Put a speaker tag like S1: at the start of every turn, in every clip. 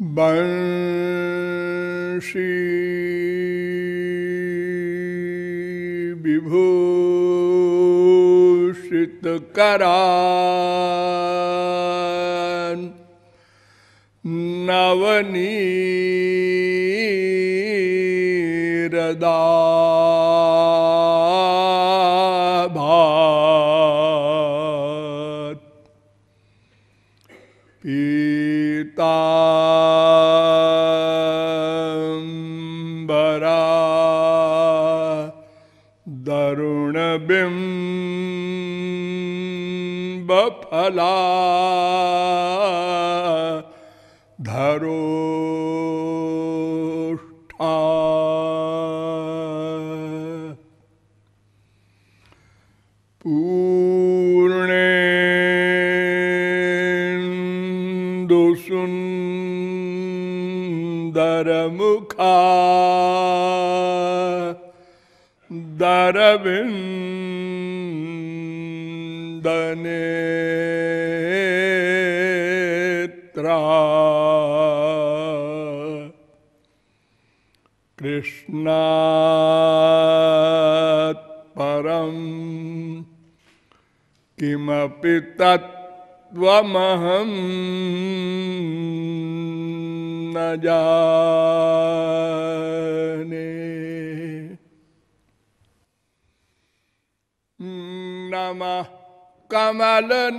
S1: वंशी विभूषित नवनी नवनीरदा फला धरोष्ठा पूर्णेन्दुसुन्दरमुखा। दरविन्दने। किमपि तत्त्वमहं न जाने। नमः कमलनेत्रा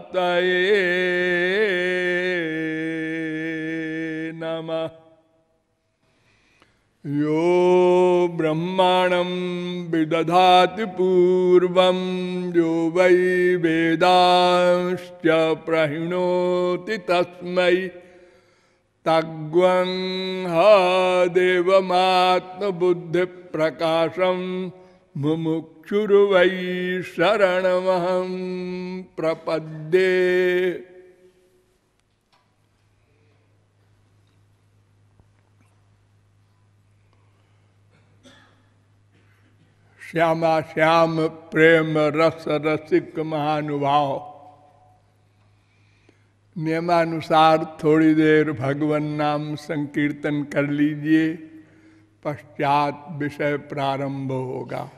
S1: पतये नम। यो ब्रह्माणं विदधाति पूर्वं यो वै वेदांश्च प्रहिणोति तस्मै। तग्वं देवमात्मबुद्धिप्रकाशम्। मुमुक्षुर्वै शरणमहं प्रपद्ये। श्यामा श्याम प्रेम रस रसिक महानुभाव। नियमानुसार थोड़ी देर भगवान नाम संकीर्तन कर लीजिए, पश्चात विषय प्रारंभ होगा।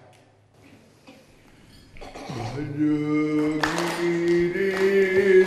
S1: Hacı bir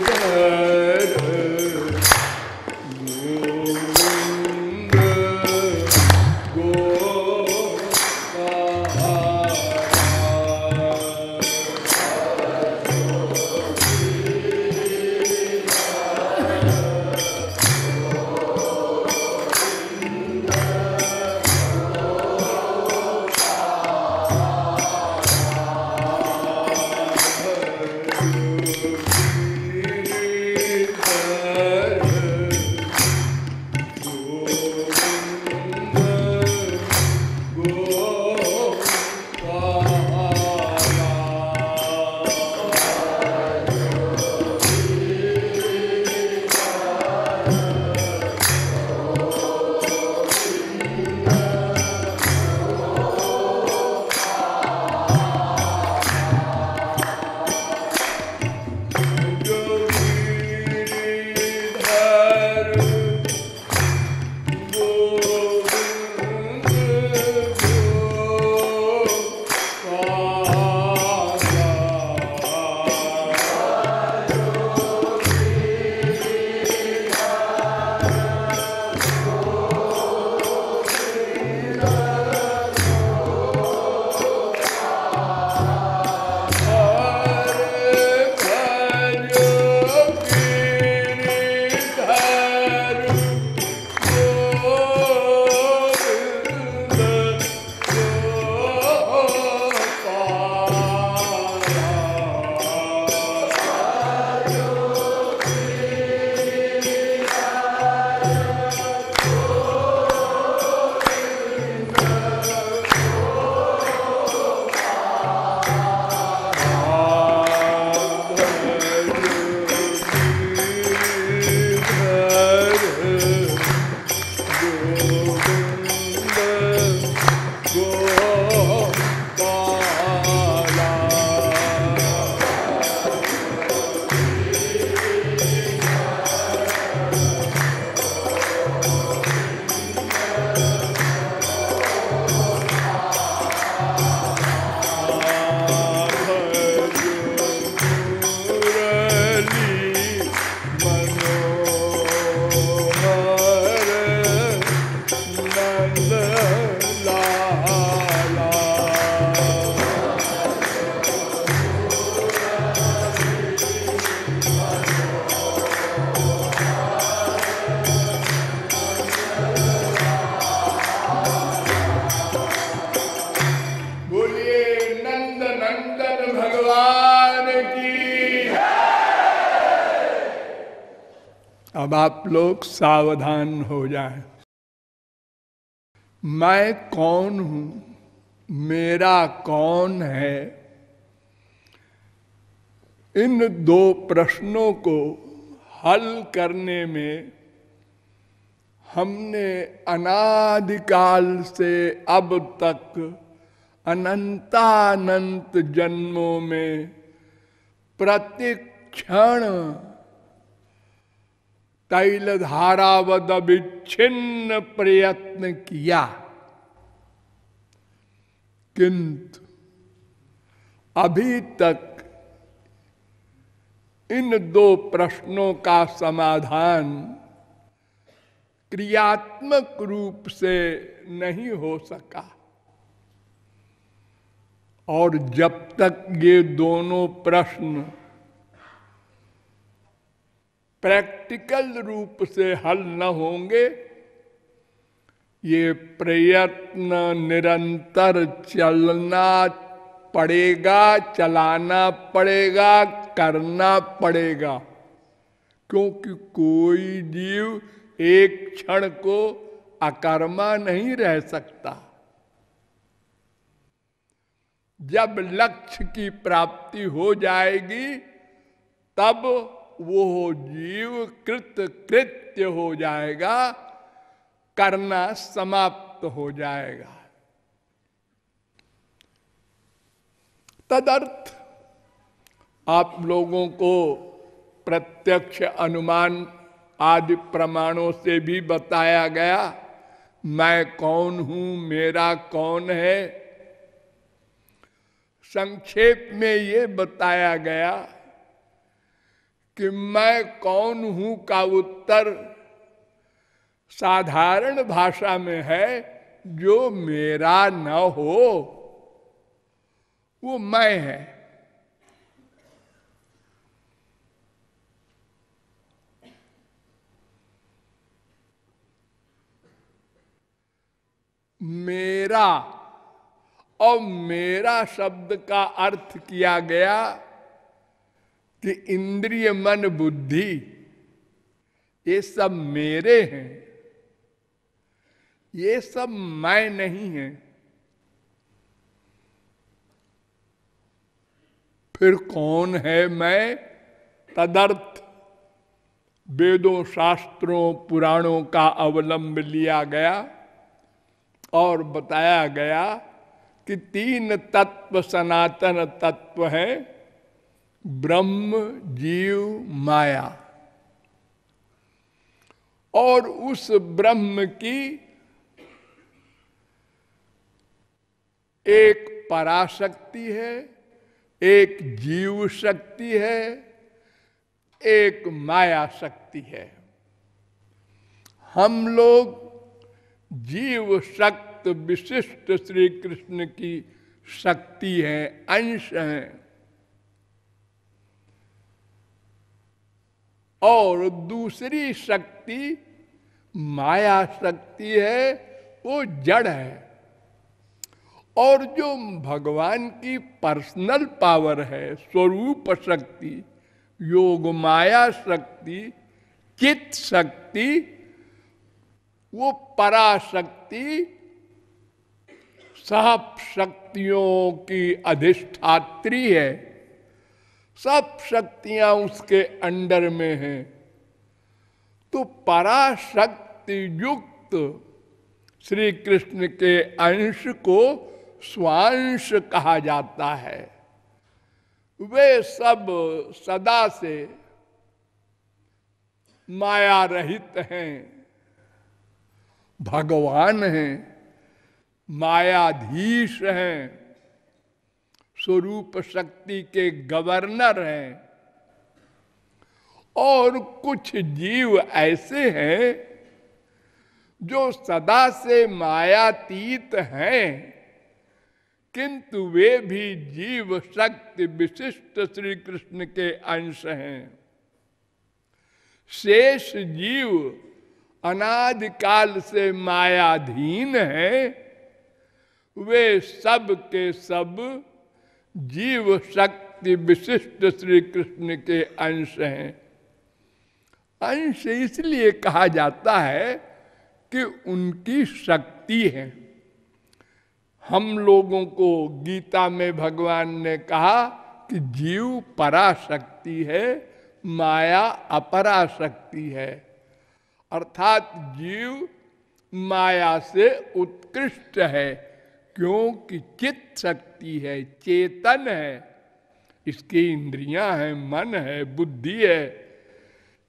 S1: नंदन भगवान की। अब आप लोग सावधान हो जाएँ। मैं कौन हूँ? मेरा कौन है? इन दो प्रश्नों को हल करने में हमने अनादिकाल से अब तक अनंतानंत जन्मों में प्रतिक्षण तैल धारावद विच्छिन्न प्रयत्न किया। किंतु अभी तक इन दो प्रश्नों का समाधान क्रियात्मक रूप से नहीं हो सका। और जब तक ये दोनों प्रश्न प्रैक्टिकल रूप से हल न होंगे, ये प्रयत्न निरंतर चलना पड़ेगा, चलाना पड़ेगा, करना पड़ेगा। क्योंकि कोई जीव एक क्षण को अकर्मा नहीं रह सकता। जब लक्ष्य की प्राप्ति हो जाएगी, तब वो जीव कृत कृत्य हो जाएगा, करना समाप्त हो जाएगा। तदर्थ आप लोगों को प्रत्यक्ष अनुमान आदि प्रमाणों से भी बताया गया, मैं कौन हूँ, मेरा कौन है संक्षेप में ये बताया गया कि मैं कौन हूँ का उत्तर साधारण भाषा में है, जो मेरा न हो, वो मैं है। मेरा और मेरा शब्द का अर्थ किया गया कि इंद्रिय मन बुद्धि, ये सब मेरे हैं। ये सब मैं नहीं है। फिर कौन है मैं? तदर्थ वेदों, शास्त्रों, पुराणों का अवलंब लिया गया और बताया गया कि तीन तत्व सनातन तत्व है, ब्रह्म, जीव, माया। और उस ब्रह्म की एक पराशक्ति है, एक जीव शक्ति है, एक माया शक्ति है। हम लोग जीव शक्ति विशिष्ट श्री कृष्ण की शक्ति है, अंश है। और दूसरी शक्ति, माया शक्ति है, वो जड़ है। और जो भगवान की पर्सनल पावर है, स्वरूप शक्ति, योग माया शक्ति चित शक्ति, वो पराशक्ति सब शक्तियों की अधिष्ठात्री है। सब शक्तियाँ उसके अंडर में हैं। तो पराशक्ति युक्त श्री कृष्ण के अंश को स्वांश कहा जाता है। वे सब सदा से माया रहित हैं। भगवान हैं। मायाधीश हैं, स्वरूप शक्ति के गवर्नर हैं। और कुछ जीव ऐसे हैं जो सदा से मायातीत हैं, किंतु वे भी जीव शक्ति विशिष्ट श्री कृष्ण के अंश हैं। शेष जीव अनादिकाल से मायाधीन हैं वे सब के सब जीव शक्ति विशिष्ट श्री कृष्ण के अंश हैं। अंश इसलिए कहा जाता है कि उनकी शक्ति है। हम लोगों को गीता में भगवान ने कहा कि जीव पराशक्ति है, माया अपराशक्ति है। अर्थात जीव माया से उत्कृष्ट है। क्योंकि चित्त शक्ति है, चेतन है। इसकी इंद्रियाँ हैं, मन है, बुद्धि है।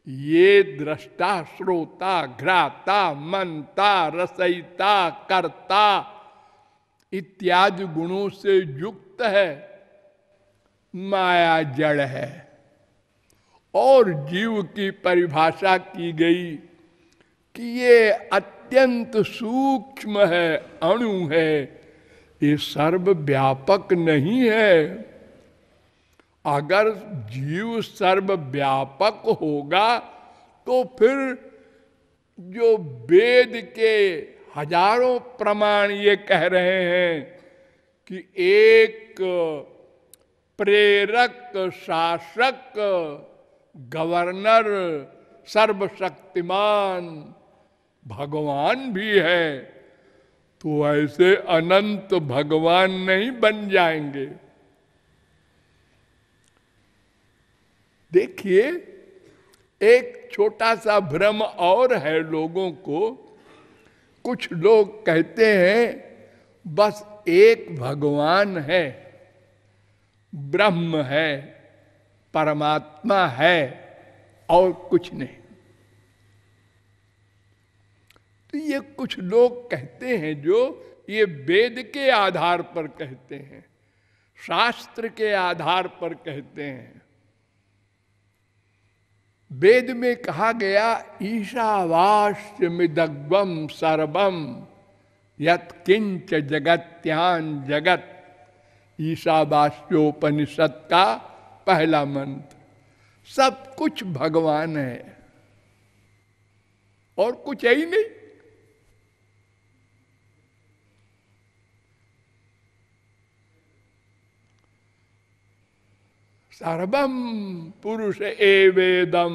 S1: ये दृष्टा, श्रोता, घ्राता, मनता रसयिता करता इत्यादि गुणों से युक्त है। माया जड़ है। और जीव की परिभाषा की गई कि ये अत्यंत सूक्ष्म है, अणु है। ये सर्वव्यापक नहीं है। अगर जीव सर्वव्यापक होगा तो फिर जो वेद के हज़ारों प्रमाण ये कह रहे हैं कि एक प्रेरक, शासक, गवर्नर, सर्वशक्तिमान भगवान भी है। तो ऐसे अनंत भगवान नहीं बन जाएँगे। देखिए, एक छोटा सा भ्रम और है लोगों को। कुछ लोग कहते हैं, बस एक भगवान है, ब्रह्म है, परमात्मा है और कुछ नहीं। तो ये कुछ लोग कहते हैं जो ये वेद के आधार पर कहते हैं, शास्त्र के आधार पर कहते हैं। वेद में कहा गया ईशावास्य मिदग्वम सर्वम यत किंच जगत्यान जगत। ईशावास्योपनिषद का पहला मंत्र। सब कुछ भगवान है। और कुछ है ही नहीं। सर्वम पुरुष एवेदम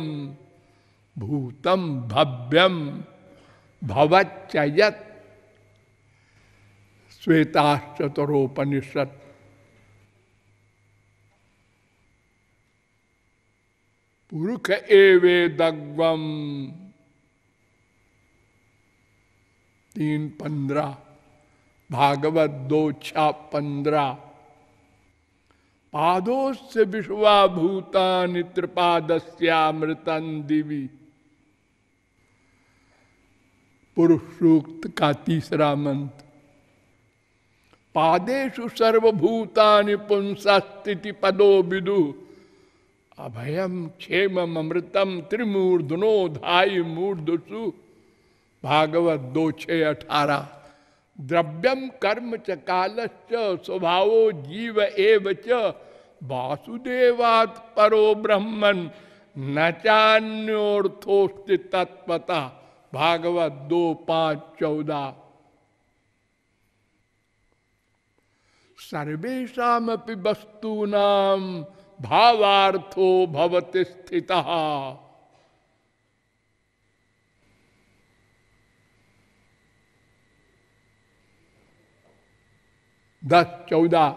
S1: भूतम भव्यम भवच्चयत श्वेताश्चतरोपनिषद पुरुष एवेदग्वम तीन पंद्रह भागवत दो छा पंद्रह पादोस्य विश्वा भूतान त्रिपादस्यामृतन दिवी। पुरुष सूक्त का तीसरा मंत्र। पादेशु सर्वभूतानि पुंसस्थिति पदो विदु। अभयम क्षेम अमृतम त्रिमूर्धनो धाई मूर्धसु भागवत दो, छ, अठारह। द्रव्यम कर्म च कालश्च, स्वभाव जीव एव च। वासुदेवात परो ब्रह्मन, न चान्योर्थोस्ति तत्पता भागवत दो, पाँच, चौदह। सर्वेशा वस्तूना भावार्थो भवति स्थिता। दस चौदह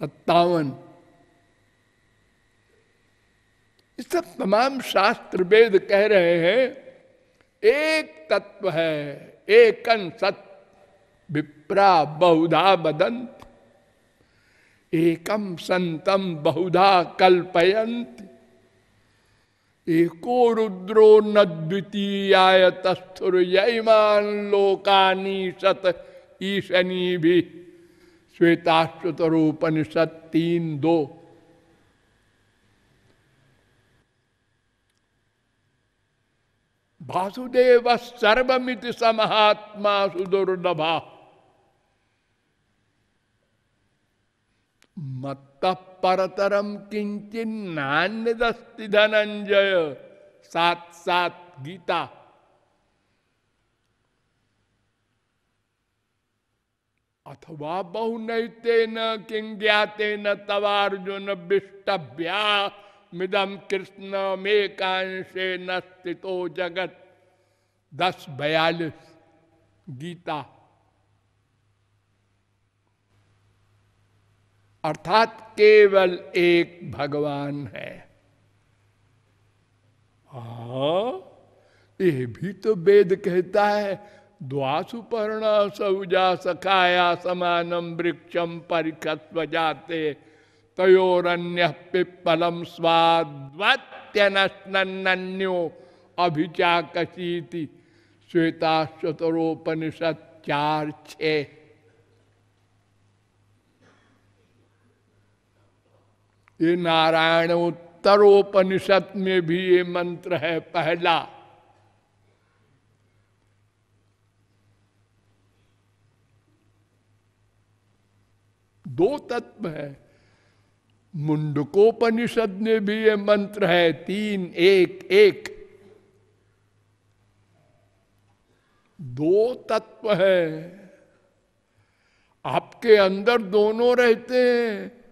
S1: सत्तावन इस सब तमाम शास्त्र वेद कह रहे हैं एक तत्व है एकन सत विप्रा बहुधा बदंत एकम संतम बहुधा कल्पयंत एको रुद्रो न द्वितीय तस्थुर लोकानी सत ईशनी भी श्वेताश्वतरोपनिषद तीन दो वासुदेव सर्वमित समहात्मा सुदुर्लभा मत परतरम किंचन नान्य दस्ति धनंजय सात सात गीता। अथवा बहु नैते न किंग ज्ञाते न तवार्जुन विष्टभ्या मिदम कृष्ण में न स्थितो जगत। दस बयालीस। गीता। अर्थात केवल एक भगवान है। हा ये भी तो वेद कहता है, द्वासुपर्ण सौजा सखाया समानम वृक्षम परिखस्व जाते, तयोरन्य पिप्पलम स्वाद्वत्यन्यो अभिचा कशीति श्वेता चतुरोपनिषद चार छ ये नारायण उत्तरोपनिषद में भी ये मंत्र है पहला। दो तत्व है। मुंडकोपनिषद में भी ये मंत्र है, तीन, एक एक। दो तत्व है। आपके अंदर दोनों रहते हैं।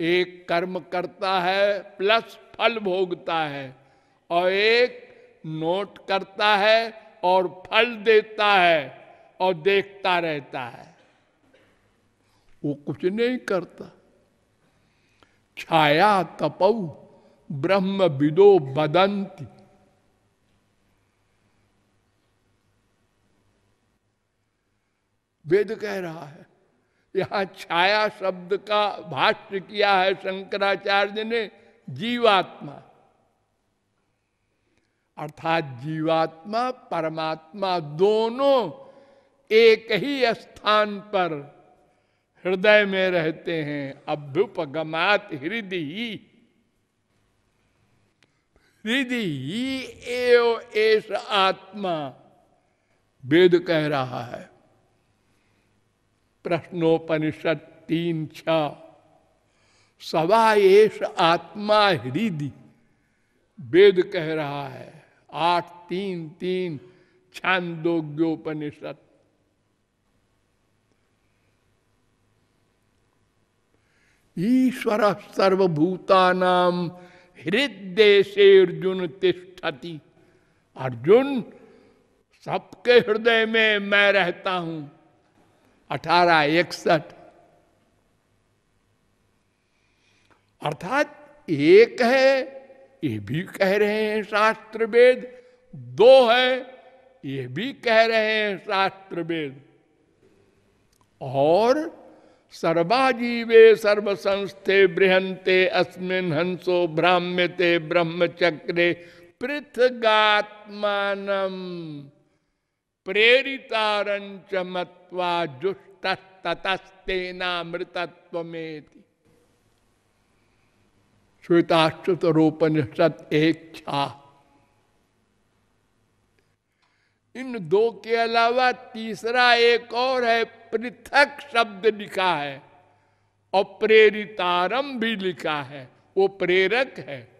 S1: एक कर्म करता है, प्लस फल भोगता है। और एक नोट करता है और फल देता है और देखता रहता है। वो कुछ नहीं करता। छाया तपऊ ब्रह्म विदो बदंती। वेद कह रहा है यहाँ छाया शब्द का भाष्य किया है शंकराचार्य ने, जीवात्मा। अर्थात जीवात्मा, परमात्मा दोनों एक ही स्थान पर हृदय में रहते हैं। अभ्युपगमात हृदय। ही हृदय एव आत्मा, वेद कह रहा है। प्रश्नोपनिषद तीन छ। आत्मा हृदय वेद कह रहा है, आठ, तीन तीन, छांदोग्योपनिषद। ईश्वर सर्वभूतानाम हृदय से अर्जुन तिष्ठति। अर्जुन, सबके हृदय में मैं रहता हूँ। अठारह इकसठ अर्थात एक है, ये भी कह रहे हैं शास्त्र वेद दो है, ये भी कह रहे हैं शास्त्र वेद और सर्वाजीवे सर्वसंस्थे बृहंते अस्मिन हंसो ब्राह्म्यते ब्रह्मचक्रे पृथगात्मान प्रेरितारंच मत्वा जुष्ट ततस्तेनामृतत्व में श्वेताश्रुत रोपनिषद एक छा इन दो के अलावा तीसरा एक और है, पृथक शब्द लिखा है, और प्रेरितारम भी लिखा है, वो प्रेरक है।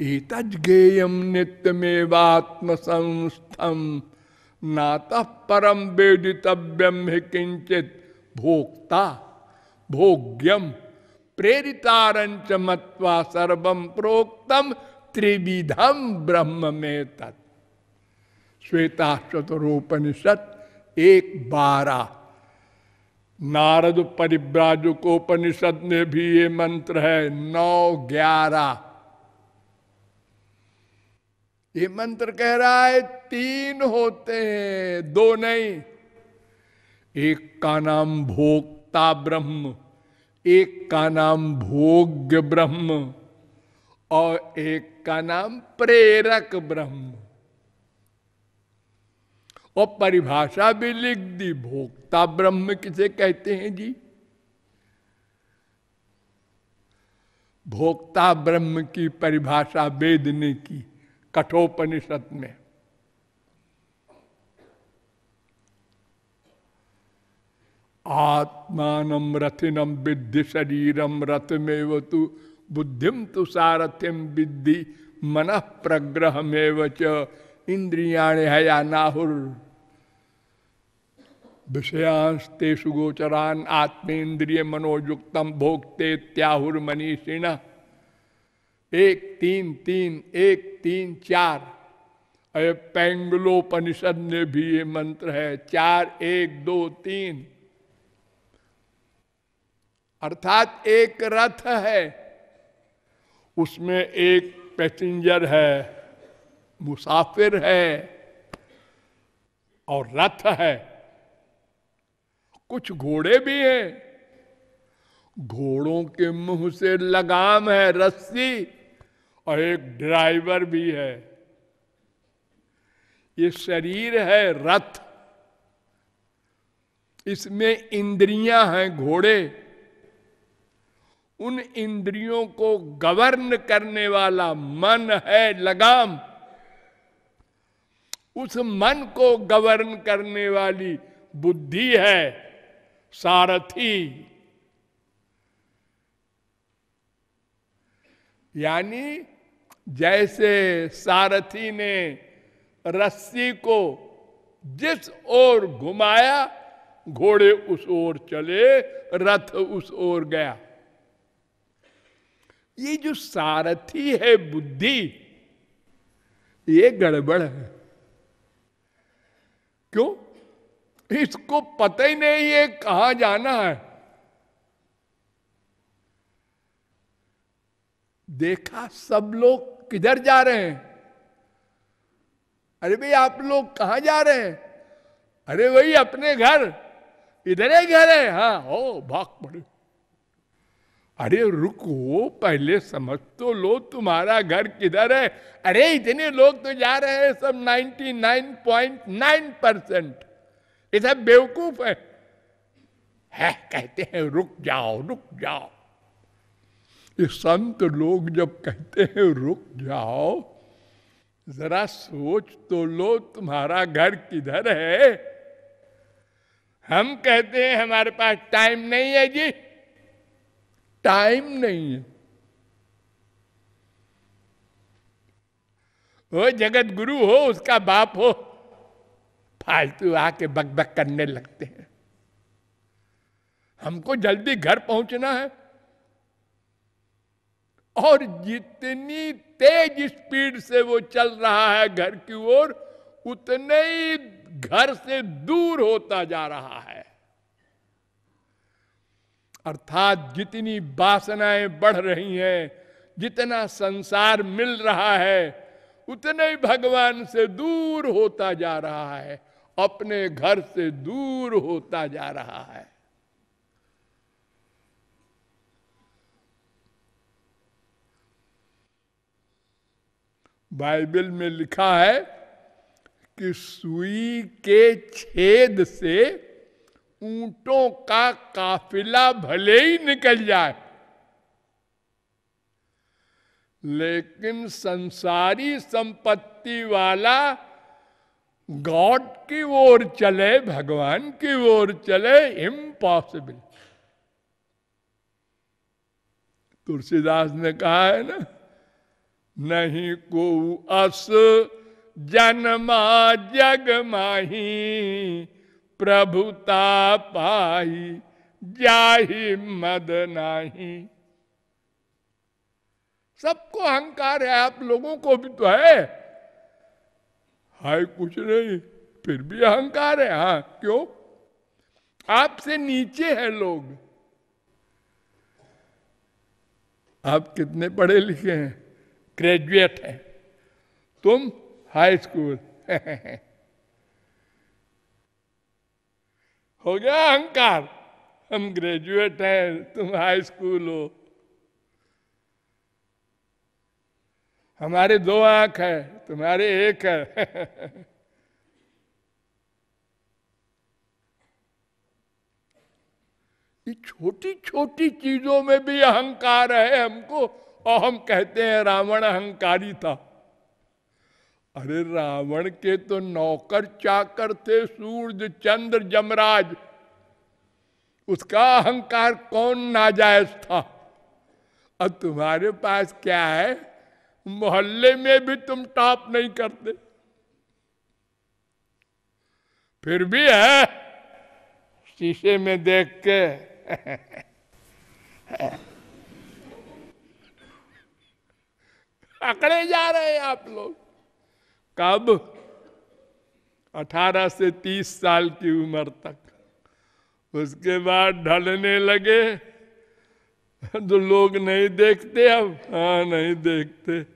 S1: एतज्ञेयम नित्यमेवात्म संस्थम नात परम वेदितव्यम ही किंचित भोक्ता भोग्यम प्रेरितारंच मत्वा सर्वम प्रोक्तम त्रिविधम ब्रह्म में तत् श्वेता चतुरोपनिषद एक बारह नारद परिव्राजकोपनिषद में भी ये मंत्र है नौ ग्यारह। ये मंत्र कह रहा है, तीन होते हैं, दो नहीं। एक का नाम भोक्ता ब्रह्म, एक का नाम भोग्य ब्रह्म, और एक का नाम प्रेरक ब्रह्म। और परिभाषा भी लिख दी, भोक्ता ब्रह्म किसे कहते हैं जी? भोक्ता ब्रह्म की परिभाषा वेद ने की। कठोपनिषद में। आत्मान रथिनम विद्धि शरीरम रथ में वो तू बुद्धिम तो सारथिम विद्धि मन प्रग्रह में वच इंद्रिया हया नाहुर विषयांश तेषु गोचरान आत्मेन्द्रिय मनोयुक्तम भोगते त्याहुर मनीषिण एक तीन तीन एक तीन चार। अरे पेंगलोपनिषद में भी ये मंत्र है, चार एक दो तीन। अर्थात एक रथ है, उसमें एक पैसेंजर है, मुसाफिर है, और रथ है। कुछ घोड़े भी हैं, घोड़ों के मुँह से लगाम है रस्सी। और एक ड्राइवर भी है। ये शरीर है रथ। इसमें इंद्रियाँ हैं घोड़े। उन इंद्रियों को गवर्न करने वाला मन है लगाम। उस मन को गवर्न करने वाली बुद्धि है सारथी। यानी जैसे सारथी ने रस्सी को जिस ओर घुमाया, घोड़े उस ओर चले, रथ उस ओर गया। ये जो सारथी है बुद्धि, ये गड़बड़ है। क्यों? इसको पता ही नहीं है कहा जाना है। देखा सब लोग किधर जा रहे हैं? अरे भाई, आप लोग कहा जा रहे हैं? अरे वही अपने घर। इधर ही घर है। हाँ हो, भाग पड़े। अरे रुको, पहले समझ तो लो तुम्हारा घर किधर है। अरे इतने लोग तो जा रहे हैं सब 99.9 परसेंट। ये सब बेवकूफ़ है। है, कहते हैं, रुक जाओ रुक जाओ। ये संत लोग जब कहते हैं, रुक जाओ, जरा सोच तो लो, तुम्हारा घर किधर है? हम कहते हैं, हमारे पास टाइम नहीं है जी। टाइम नहीं है। वो जगत गुरु हो, उसका बाप हो, फालतू आके बक बक करने लगते हैं। हमको जल्दी घर पहुँचना है। और जितनी तेज स्पीड से वो चल रहा है घर की ओर, उतने ही घर से दूर होता जा रहा है। अर्थात जितनी वासनाएँ बढ़ रही हैं, जितना संसार मिल रहा है, उतने ही भगवान से दूर होता जा रहा है, अपने घर से दूर होता जा रहा है। बाइबल में लिखा है कि सुई के छेद से ऊंटों का काफिला भले ही निकल जाए। लेकिन संसारी संपत्ति वाला गॉड की ओर चले, भगवान की ओर चले इम्पॉसिबल तुलसीदास ने कहा है ना नहीं को अस, जन्मा जग माही। प्रभुता पाई जाही मद नाही। सबको अहंकार है, आप लोगों को भी तो है। हाय, कुछ नहीं, फिर भी अहंकार है। हाँ क्यों? आपसे नीचे है लोग। आप कितने पढ़े लिखे हैं? ग्रेजुएट है। तुम हाई स्कूल हो। गया अहंकार। हम ग्रेजुएट हैं, तुम हाई स्कूल हो। हमारे दो आँख है, तुम्हारे एक है। छोटी छोटी चीज़ों में भी अहंकार है हमको। और हम कहते हैं रावण अहंकारी था। अरे रावण के तो नौकर चाकर थे सूर्य, चंद्र, जमराज। उसका अहंकार कौन नाजायज था? और तुम्हारे पास क्या है? मोहल्ले में भी तुम टॉप नहीं करते। फिर भी है? शीशे में देख के। अकड़े जा रहे हैं आप लोग। कब? 18 से 30 साल की उम्र तक। उसके बाद ढलने लगे। तो लोग नहीं देखते अब। हाँ नहीं देखते।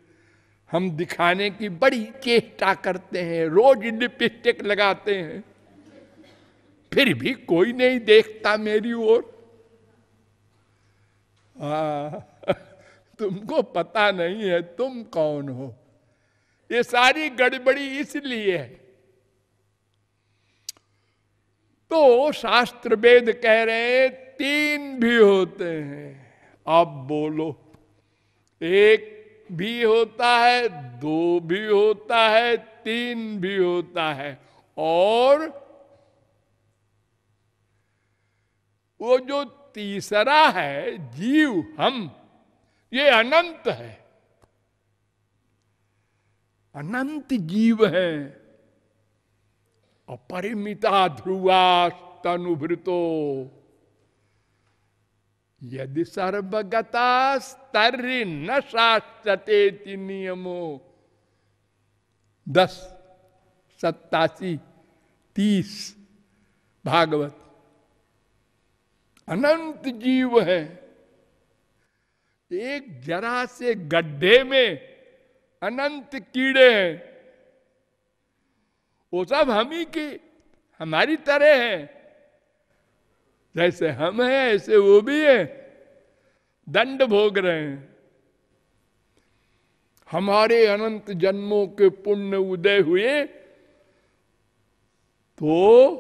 S1: हम दिखाने की बड़ी चेष्टा करते हैं, रोज लिपस्टिक लगाते हैं। फिर भी कोई नहीं देखता मेरी ओर। तुमको पता नहीं है तुम कौन हो। ये सारी गड़बड़ी इसलिए है। तो शास्त्र वेद कह रहे हैं, तीन भी होते हैं। अब बोलो, एक भी होता है, दो भी होता है, तीन भी होता है। और वो जो तीसरा है, जीव, हम ये अनंत है। अनंत जीव है। अपरिमिता ध्रुवा तनुभृतो यदि सर्वगता स्तर्य न शास्त्रते नियमो। दस, सत्तासी, तीस, भागवत। अनंत जीव है। एक जरा से गड्ढे में अनंत कीड़े हैं। वो सब हम ही की, हमारी तरह है। जैसे हम हैं, ऐसे वो भी है। दंड भोग रहे हैं। हमारे अनंत जन्मों के पुण्य उदय हुए तो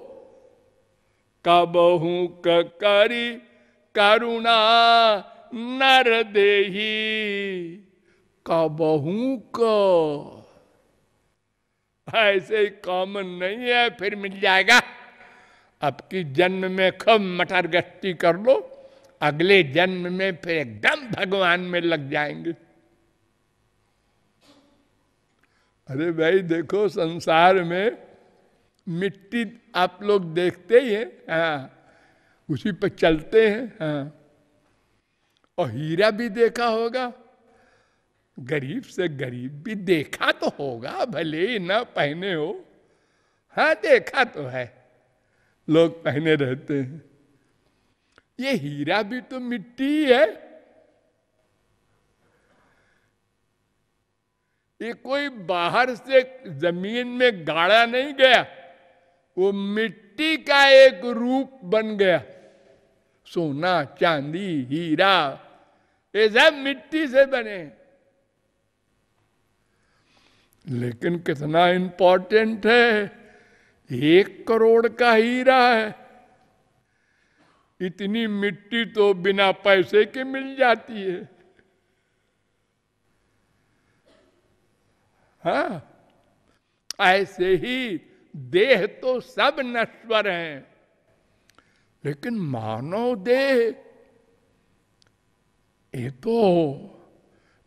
S1: कबहू करी करुणा नर दे कबहू क। ऐसे ही कॉमन नहीं है, फिर मिल जाएगा। अब की जन्म में खूब मटर गश्ती कर लो, अगले जन्म में फिर एकदम भगवान में लग जाएँगे। अरे भाई, देखो, संसार में मिट्टी आप लोग देखते ही हैं हाँ उसी पर चलते हैं हाँ। और हीरा भी देखा होगा। गरीब से गरीब भी देखा तो होगा, भले ही ना पहने हो। हाँ देखा तो है। लोग पहने रहते हैं। ये हीरा भी तो मिट्टी है। ये कोई बाहर से ज़मीन में गाड़ा नहीं गया। वो मिट्टी का एक रूप बन गया। सोना, चांदी, हीरा ये सब मिट्टी से बने। लेकिन कितना इंपॉर्टेंट है, एक करोड़ का हीरा है। इतनी मिट्टी तो बिना पैसे के मिल जाती है। हाँ ऐसे ही देह तो सब नश्वर हैं। लेकिन मानव देह ये तो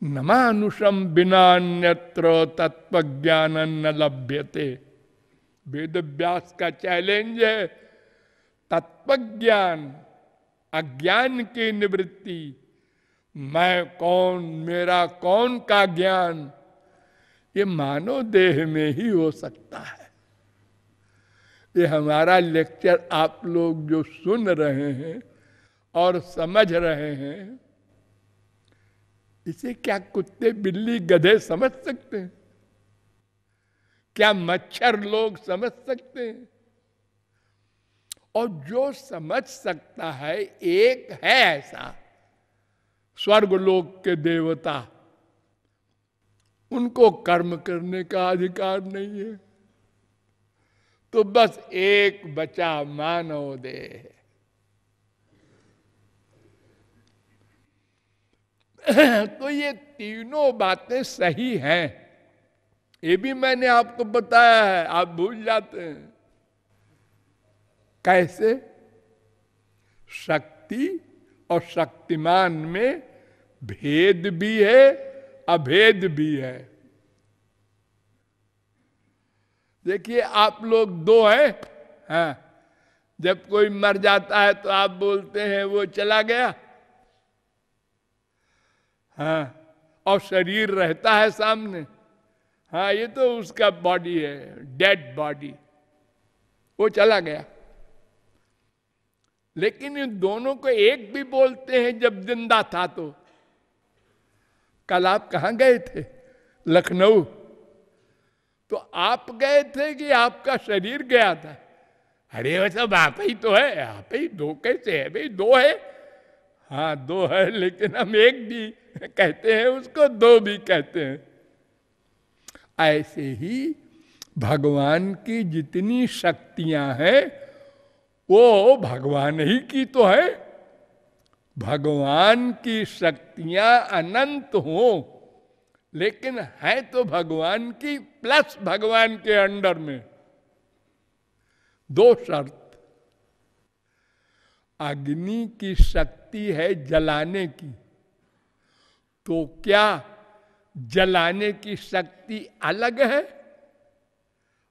S1: नमानुषम बिना अन्यत्र तत्व ज्ञान न लभ्यते। वेद व्यास का चैलेंज है तत्व ज्ञान अज्ञान की निवृत्ति। मैं कौन, मेरा कौन का ज्ञान? ये मानव देह में ही हो सकता है। ये हमारा लेक्चर आप लोग जो सुन रहे हैं और समझ रहे हैं इसे क्या कुत्ते बिल्ली गधे समझ सकते हैं? क्या मच्छर लोग समझ सकते हैं? और जो समझ सकता है, एक है ऐसा, स्वर्ग लोक के देवता। उनको कर्म करने का अधिकार नहीं है। तो बस एक बचा मानव देह। तो ये तीनों बातें सही हैं। ये भी मैंने आपको बताया है, आप भूल जाते हैं। कैसे? शक्ति और शक्तिमान में भेद भी है, अभेद भी है। देखिए, आप लोग दो हैं हाँ। जब कोई मर जाता है तो आप बोलते हैं, वो चला गया। हाँ और शरीर रहता है सामने। हाँ ये तो उसका बॉडी है डेड बॉडी वो चला गया। लेकिन इन दोनों को एक भी बोलते हैं, जब ज़िंदा था तो। कल आप कहा गए थे? लखनऊ। तो आप गए थे कि आपका शरीर गया था? अरे, वो सब आप ही तो है, आप ही दो कैसे है? भाई, दो है। हाँ दो है, लेकिन हम एक भी कहते हैं, उसको दो भी कहते हैं। ऐसे ही भगवान की जितनी शक्तियाँ हैं, वो भगवान ही की तो है। भगवान की शक्तियाँ अनंत हो, लेकिन है तो भगवान की, प्लस भगवान के अंडर में। दो शर्त। अग्नि की शक्ति है जलाने की। तो क्या जलाने की शक्ति अलग है?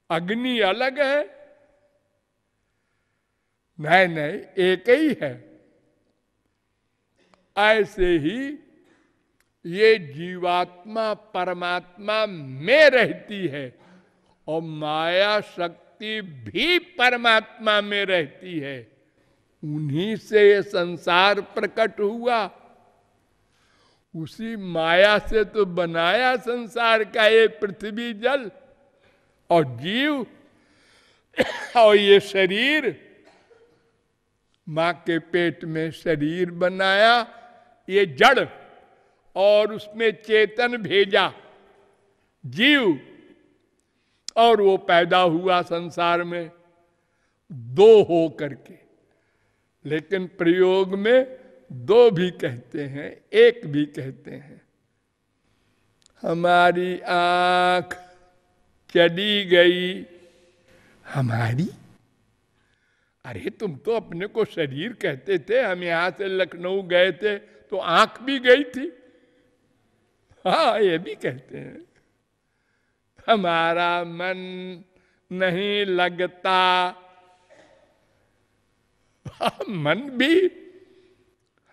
S1: अग्नि अलग है? नहीं नहीं, एक ही है। ऐसे ही ये जीवात्मा, परमात्मा में रहती है और माया शक्ति भी परमात्मा में रहती है। उन्हीं से ये संसार प्रकट हुआ। उसी माया से तो बनाया संसार का ये पृथ्वी जल और जीव और ये शरीर। माँ के पेट में शरीर बनाया, ये जड़ और उसमें चेतन भेजा, जीव और वो पैदा हुआ संसार में, दो हो करके लेकिन प्रयोग में दो भी कहते हैं एक भी कहते हैं। हमारी आँख चली गई। हमारी? अरे तुम तो अपने को शरीर कहते थे हम यहाँ से लखनऊ गए थे तो आँख भी गई थी। हाँ ये भी कहते हैं। हमारा मन नहीं लगता। मन भी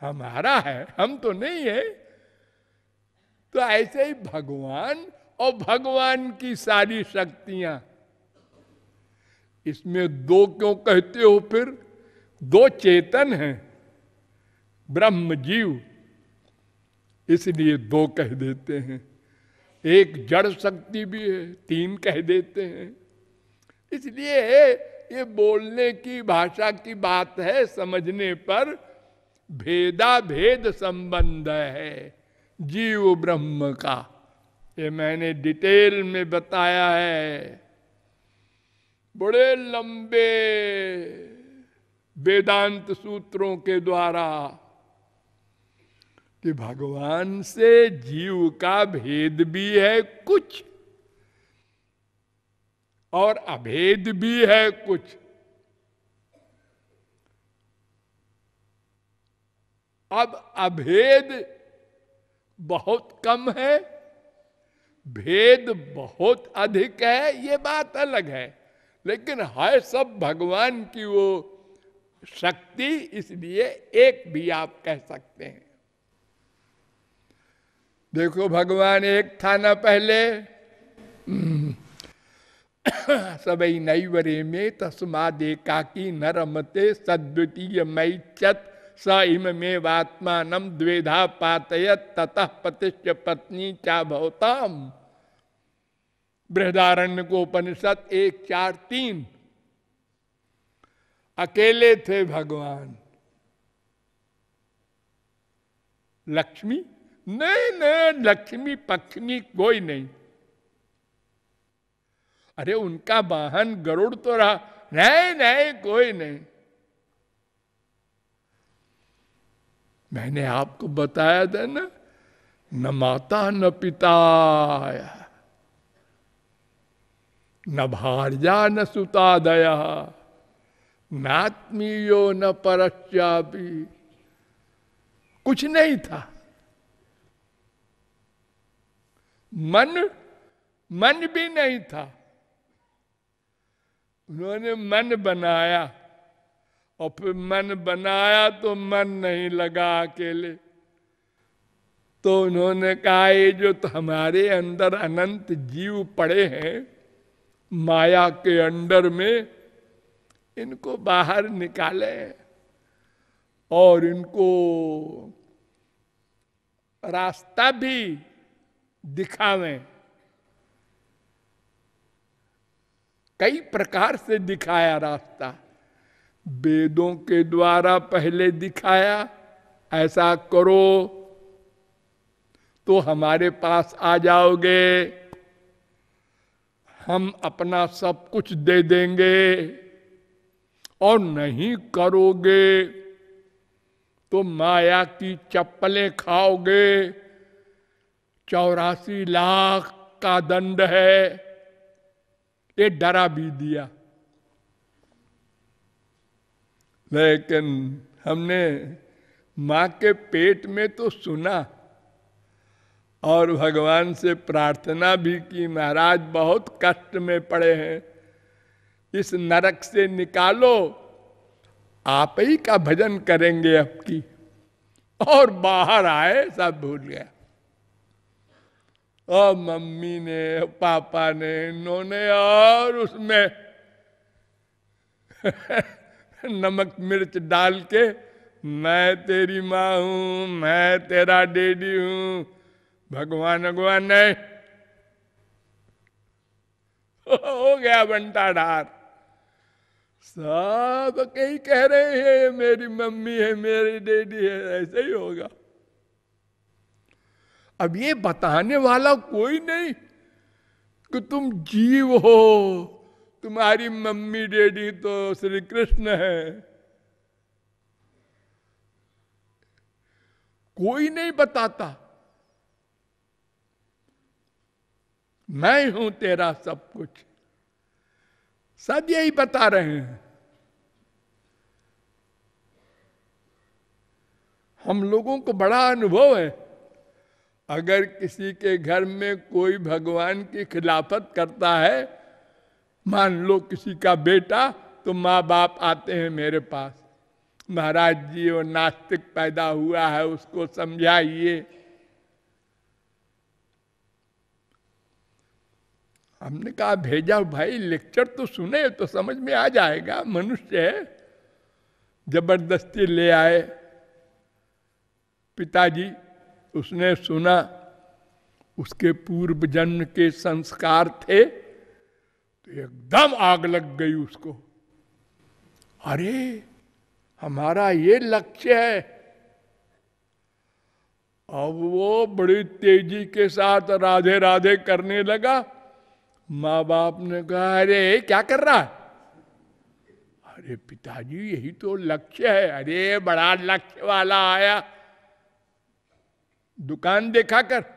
S1: हमारा है, हम तो नहीं है। तो ऐसे ही भगवान और भगवान की सारी शक्तियाँ। इसमें दो क्यों कहते हो फिर? दो चेतन हैं ब्रह्म जीव इसलिए दो कह देते हैं। एक जड़ शक्ति भी है, तीन कह देते हैं। इसलिए ये बोलने की, भाषा की बात है समझने पर भेदा भेद संबंध है, जीव ब्रह्म का। ये मैंने डिटेल में बताया है। बड़े लंबे वेदांत सूत्रों के द्वारा कि भगवान से जीव का भेद भी है कुछ, और अभेद भी है कुछ। अब अभेद बहुत कम है, भेद बहुत अधिक है, ये बात अलग है। लेकिन है सब भगवान की वो शक्ति इसलिए एक भी आप कह सकते हैं। देखो, भगवान एक था ना पहले। सबई नई वरे में तस्मादे काकी न रमते सद्वितीय मई चत स इम में वात्मान द्वेधा पातय ततः पतिष्ठ पत्नी चा भवताम। बृहदारण्य को उपनिषद एक चार तीन। अकेले थे भगवान। लक्ष्मी? नहीं नहीं, लक्ष्मी पक्ष्मी कोई नहीं। अरे, उनका वाहन गरुड़ तो रहा। नहीं नहीं, कोई नहीं। मैंने आपको बताया था ना, न माता न पिता न भार्या न सुता दया नात्मीयो न परश्चापी कुछ नहीं था। मन मन भी नहीं था। उन्होंने मन बनाया। और फिर मन बनाया तो मन नहीं लगा अकेले। तो उन्होंने कहा, ये जो तो हमारे अंदर अनंत जीव पड़े हैं, माया के अंडर में, इनको बाहर निकाले और इनको रास्ता भी दिखावें। कई प्रकार से दिखाया रास्ता। वेदों के द्वारा पहले दिखाया, ऐसा करो तो हमारे पास आ जाओगे। हम अपना सब कुछ दे देंगे और नहीं करोगे तो माया की चप्पलें खाओगे। चौरासी लाख का दंड है। ये डरा भी दिया। लेकिन हमने माँ के पेट में तो सुना और भगवान से प्रार्थना भी की। महाराज, बहुत कष्ट में पड़े हैं। इस नरक से निकालो, आप ही का भजन करेंगे अब की और बाहर आए, सब भूल गया और मम्मी ने, पापा ने इन्होंने और उसमें नमक मिर्च डाल के, मैं तेरी माँ हूँ, मैं तेरा डेडी हूँ, भगवान भगवान नहीं। हो गया बंटा ढार सब कहीं कह रहे हैं, मेरी मम्मी है, मेरी डेडी है, ऐसे ही होगा। अब ये बताने वाला कोई नहीं कि तुम जीव हो। तुम्हारी मम्मी डैडी तो श्री कृष्ण है। कोई नहीं बताता। मैं हूँ तेरा सब कुछ। सब यही बता रहे हैं। हम लोगों को बड़ा अनुभव है। अगर किसी के घर में कोई भगवान की खिलाफत करता है मान लो किसी का बेटा तो माँ बाप आते हैं मेरे पास। महाराज जी, वो नास्तिक पैदा हुआ है, उसको समझाइए। हमने कहा, भेजा भाई, लेक्चर तो सुने तो समझ में आ जाएगा, मनुष्य है। ज़बरदस्ती ले आए। पिताजी, उसने सुना, उसके पूर्व जन्म के संस्कार थे तो एकदम आग लग गई उसको। अरे, हमारा ये लक्ष्य है। अब वो बड़ी तेज़ी के साथ राधे राधे करने लगा। माँ बाप ने कहा, अरे, क्या कर रहा है? अरे, पिताजी, यही तो लक्ष्य है। अरे, बड़ा लक्ष्य वाला आया। दुकान देखा कर।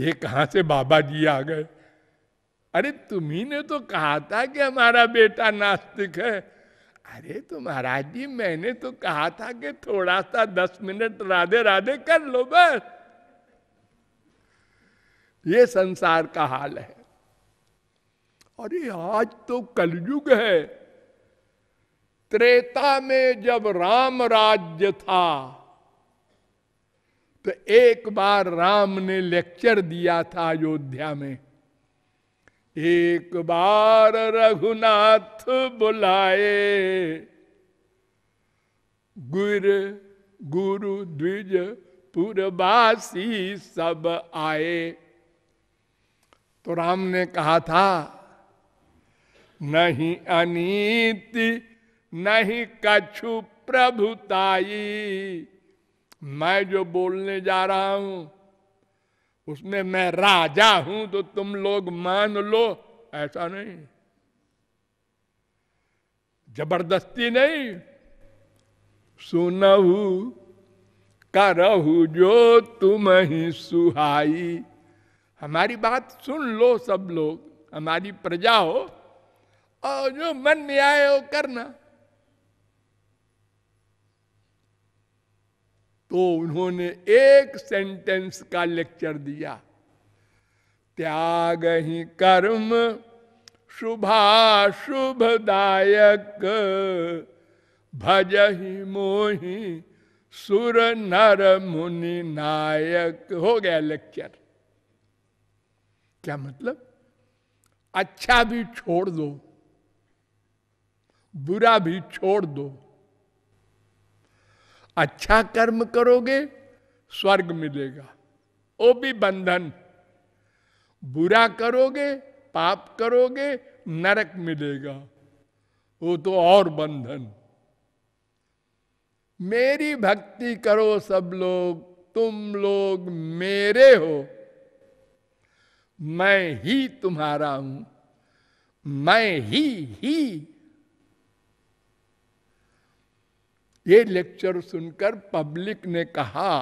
S1: ये कहा से बाबा जी आ गए? अरे तुम्ही ने तो कहा था कि हमारा बेटा नास्तिक है। अरे तो महाराज जी, मैंने तो कहा था कि थोड़ा सा दस मिनट राधे राधे कर लो बस। ये संसार का हाल है। अरे, आज तो कलयुग है। त्रेता में जब राम राज्य था तो एक बार राम ने लेक्चर दिया था अयोध्या में। एक बार रघुनाथ बुलाए। गुर, गुरु, द्विज, पुरवासी सब आए। तो राम ने कहा था, नहीं अनीति, नहीं कछु प्रभुताई। मैं जो बोलने जा रहा हूँ, उसमें मैं राजा हूँ तो तुम लोग मान लो। ऐसा नहीं। ज़बरदस्ती नहीं। सुनहु, करहु जो तुम ही सुहाई। हमारी बात सुन लो सब लोग, हमारी प्रजा हो। और जो मन में आए वो करना। तो उन्होंने एक सेंटेंस का लेक्चर दिया। त्याग ही कर्म शुभा शुभदायक भज ही मोही सुर नर मुनि नायक। हो गया लेक्चर क्या मतलब? अच्छा भी छोड़ दो, बुरा भी छोड़ दो। अच्छा कर्म करोगे, स्वर्ग मिलेगा। वो भी बंधन। बुरा करोगे, पाप करोगे, नरक मिलेगा। वो तो और बंधन। मेरी भक्ति करो सब लोग, तुम लोग मेरे हो। मैं ही तुम्हारा हूँ, मैं ही ही ये लेक्चर सुनकर पब्लिक ने कहा,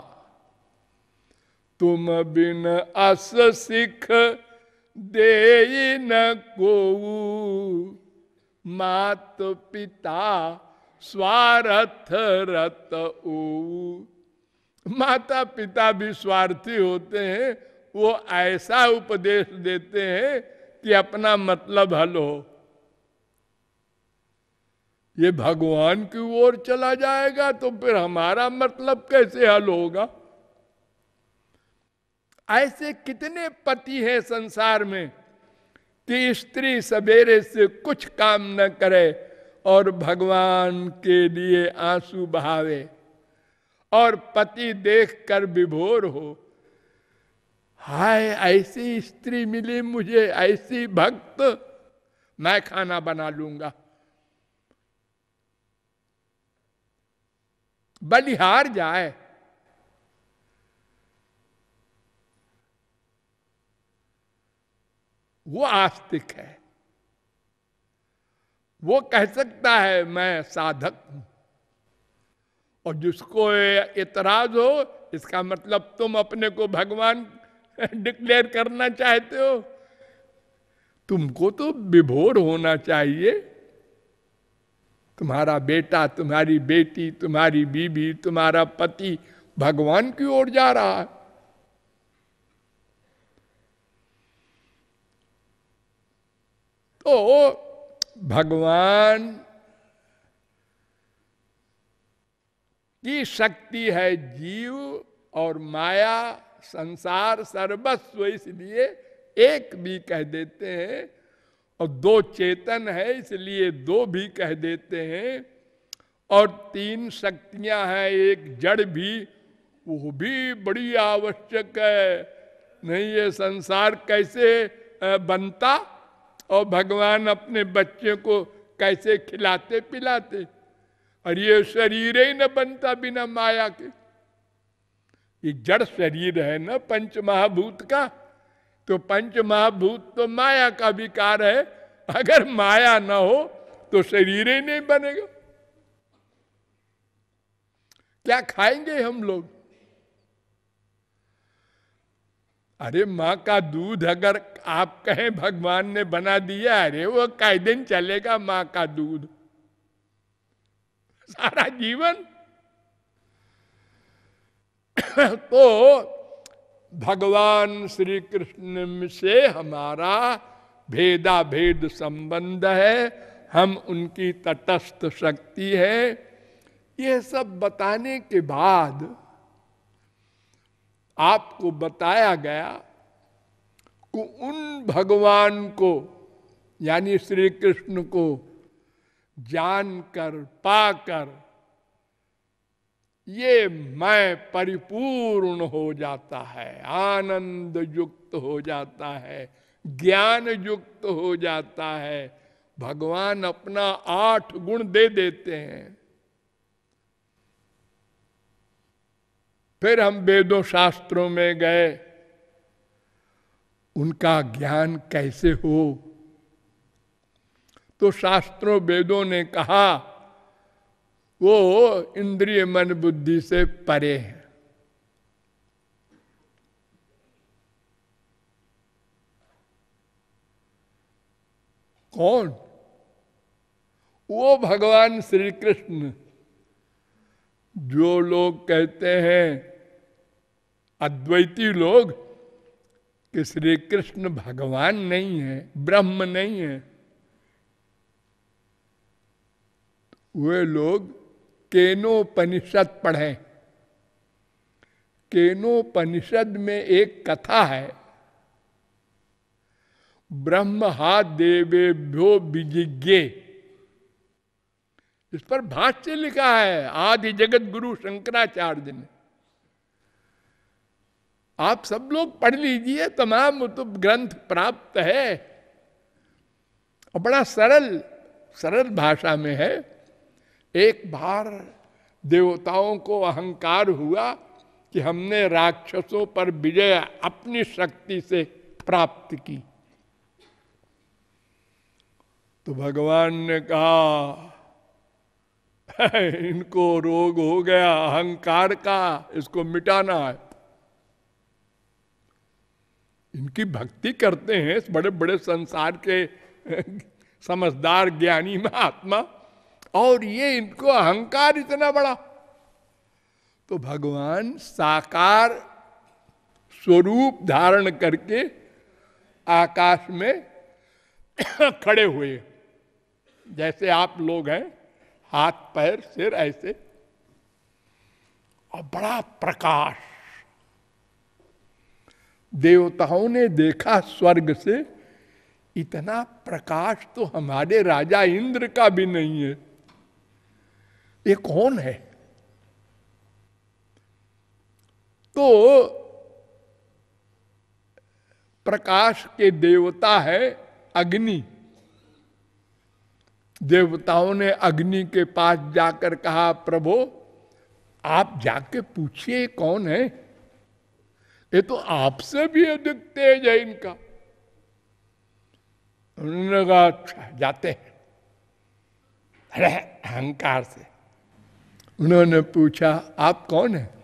S1: तुम बिन अस सिख दे न को मात पिता स्वार्थ रत ओ माता पिता भी स्वार्थी होते हैं, वो ऐसा उपदेश देते हैं कि अपना मतलब हल हो। ये भगवान की ओर चला जाएगा तो फिर हमारा मतलब कैसे हल होगा? ऐसे कितने पति हैं संसार में कि स्त्री सवेरे से कुछ काम न करे और भगवान के लिए आँसू बहावे और पति देखकर विभोर हो। हाय, ऐसी स्त्री मिली मुझे, ऐसी भक्त। मैं खाना बना लूँगा। बलिहार जाए। वो आस्तिक है। वो कह सकता है, मैं साधक हूँ। और जिसको इतराज हो, इसका मतलब तुम अपने को भगवान डिक्लेयर करना चाहते हो। तुमको तो विभोर होना चाहिए। तुम्हारा बेटा, तुम्हारी बेटी, तुम्हारी बीबी, तुम्हारा पति भगवान की ओर जा रहा है। तो भगवान की शक्ति है जीव और माया, संसार सर्वस्व, इसलिए एक भी कह देते हैं और दो चेतन है, इसलिए दो भी कह देते हैं। और तीन शक्तियाँ हैं, एक जड़ भी, वो भी बड़ी आवश्यक है। नहीं, ये संसार कैसे बनता? और भगवान अपने बच्चे को कैसे खिलाते पिलाते? और ये शरीर ही न बनता बिना माया के। ये जड़ शरीर है ना पंच महाभूत का? तो पंच महाभूत तो माया का विकार है। अगर माया ना हो तो शरीर ही नहीं बनेगा। क्या खाएँगे हम लोग? अरे माँ का दूध अगर आप कहें भगवान ने बना दिया, अरे वो कई दिन चलेगा माँ का दूध। सारा जीवन। तो भगवान श्री कृष्ण से हमारा भेदा भेद संबंध है, हम उनकी तटस्थ शक्ति है। ये सब बताने के बाद आपको बताया गया कि उन भगवान को, यानी श्री कृष्ण को जानकर, पाकर ये मैं परिपूर्ण हो जाता है, आनंद युक्त हो जाता है, ज्ञान युक्त हो जाता है। भगवान अपना आठ गुण दे देते हैं। फिर हम वेदों शास्त्रों में गए, उनका ज्ञान कैसे हो? तो शास्त्रों वेदों ने कहा वो इंद्रिय मन बुद्धि से परे है। कौन? वो भगवान श्री कृष्ण जो लोग कहते हैं, अद्वैती लोग, कि श्री कृष्ण भगवान नहीं है, ब्रह्म नहीं है वे लोग केनोपनिषद पढ़े। केनोपनिषद में एक कथा है ब्रह्म हा देवेभ्यो विजिज्ञे इस पर भाष्य लिखा है, आदि जगत गुरु शंकराचार्य ने। आप सब लोग पढ़ लीजिए, तमाम तो ग्रंथ प्राप्त है। और बड़ा सरल सरल भाषा में है। एक बार देवताओं को अहंकार हुआ कि हमने राक्षसों पर विजय अपनी शक्ति से प्राप्त की। तो भगवान ने कहा इनको रोग हो गया, अहंकार का, इसको मिटाना है। इनकी भक्ति करते हैं इस बड़े बड़े संसार के समझदार ज्ञानी महात्मा। और ये इनको अहंकार इतना बड़ा। तो भगवान साकार स्वरूप धारण करके आकाश में खड़े हुए। जैसे आप लोग हैं, हाथ, पैर, सिर ऐसे। और बड़ा प्रकाश। देवताओं ने देखा स्वर्ग से, इतना प्रकाश तो हमारे राजा इंद्र का भी नहीं है। ये कौन है? तो प्रकाश के देवता है अग्नि। देवताओं ने अग्नि के पास जाकर कहा, प्रभु, आप जाके पूछिए कौन है? ये तो आपसे भी अधिक तेज है इनका। उन्होंने कहा अच्छा जाते हैं। अरे, अहंकार से। उन्होंने पूछा, आप कौन है?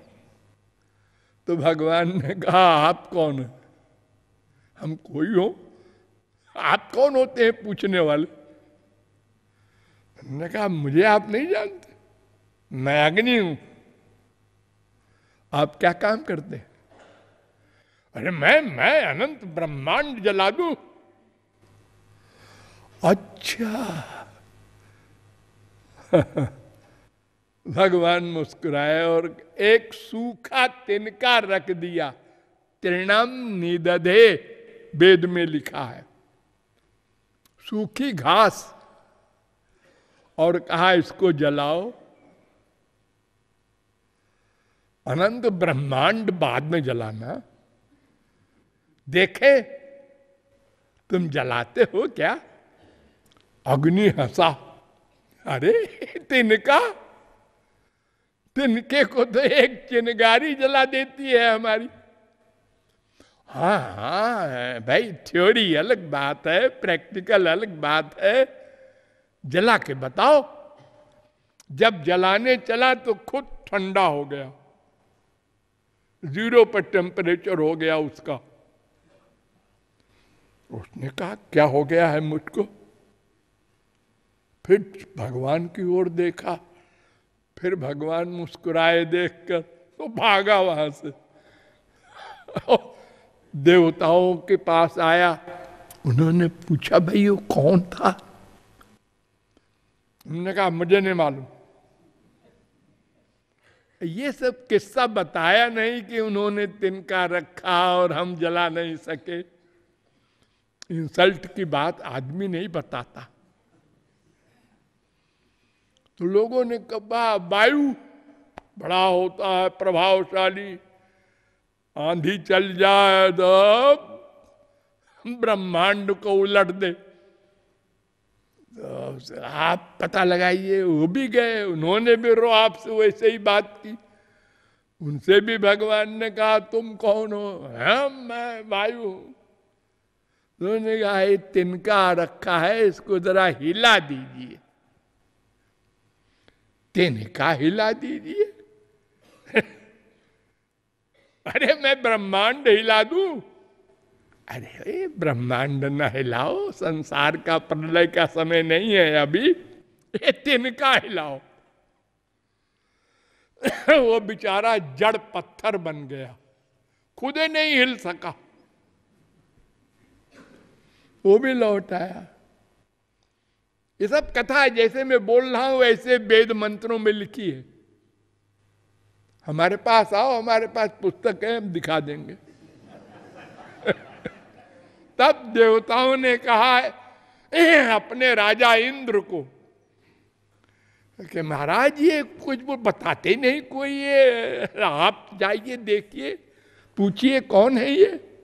S1: तो भगवान ने कहा, आप कौन है? हम कोई हो? आप कौन होते हैं पूछने वाले? उन्होंने कहा, मुझे आप नहीं जानते। मैं अग्नि हूँ। आप क्या काम करते हैं? अरे, मैं मैं अनंत ब्रह्मांड जला दू अच्छा। भगवान मुस्कुराए और एक सूखा तिनका रख दिया। त्रिणम निदधे, वेद में लिखा है। सूखी घास और कहा, इसको जलाओ। अनंत ब्रह्मांड बाद में जलाना। देखे, तुम जलाते हो क्या? अग्नि हंसा। अरे, तिनका तिनके को तो एक चिनगारी जला देती है हमारी। हाँ हाँ भाई थ्योरी अलग बात है प्रैक्टिकल अलग बात है। जला के बताओ, जब जलाने चला तो खुद ठंडा हो गया। ज़ीरो पर टेम्परेचर हो गया उसका। उसने कहा, क्या हो गया है मुझको? फिर भगवान की ओर देखा फिर भगवान मुस्कुराए देखकर तो भागा वहाँ से। देवताओं के पास आया। उन्होंने पूछा, भाई वो कौन था? उन्होंने कहा, मुझे नहीं मालूम। ये सब किस्सा बताया नहीं कि उन्होंने तिनका रखा और हम जला नहीं सके। इंसल्ट की बात आदमी नहीं बताता। तो लोगों ने कहा, वायु बड़ा होता है, प्रभावशाली। आंधी चल जाए तो ब्रह्मांड को उलट दे। तो आप पता लगाइए, वो भी गए। उन्होंने भी रो, आपसे वैसे ही बात की। उनसे भी भगवान ने कहा, तुम कौन हो? हम मैं वायु हूँ। उन्होंने कहा तिनका रखा है, इसको जरा हिला दीजिए। तिनका हिला दीजिए अरे, मैं ब्रह्मांड हिला दू? अरे ब्रह्मांड न हिलाओ, संसार का प्रलय का समय नहीं है अभी। ये तिनका हिलाओ। वो बेचारा जड़ पत्थर बन गया। खुद नहीं हिल सका। वो भी लौट आया। ये सब कथा है, जैसे मैं बोल रहा हूँ, वैसे वेद मंत्रों में लिखी है। हमारे पास आओ, हमारे पास पुस्तक है, हम दिखा देंगे। तब देवताओं ने कहा अपने राजा इंद्र को। कि महाराज, ये कुछ बताते नहीं कोई, ये आप जाइए, देखिए, पूछिए, कौन है ये?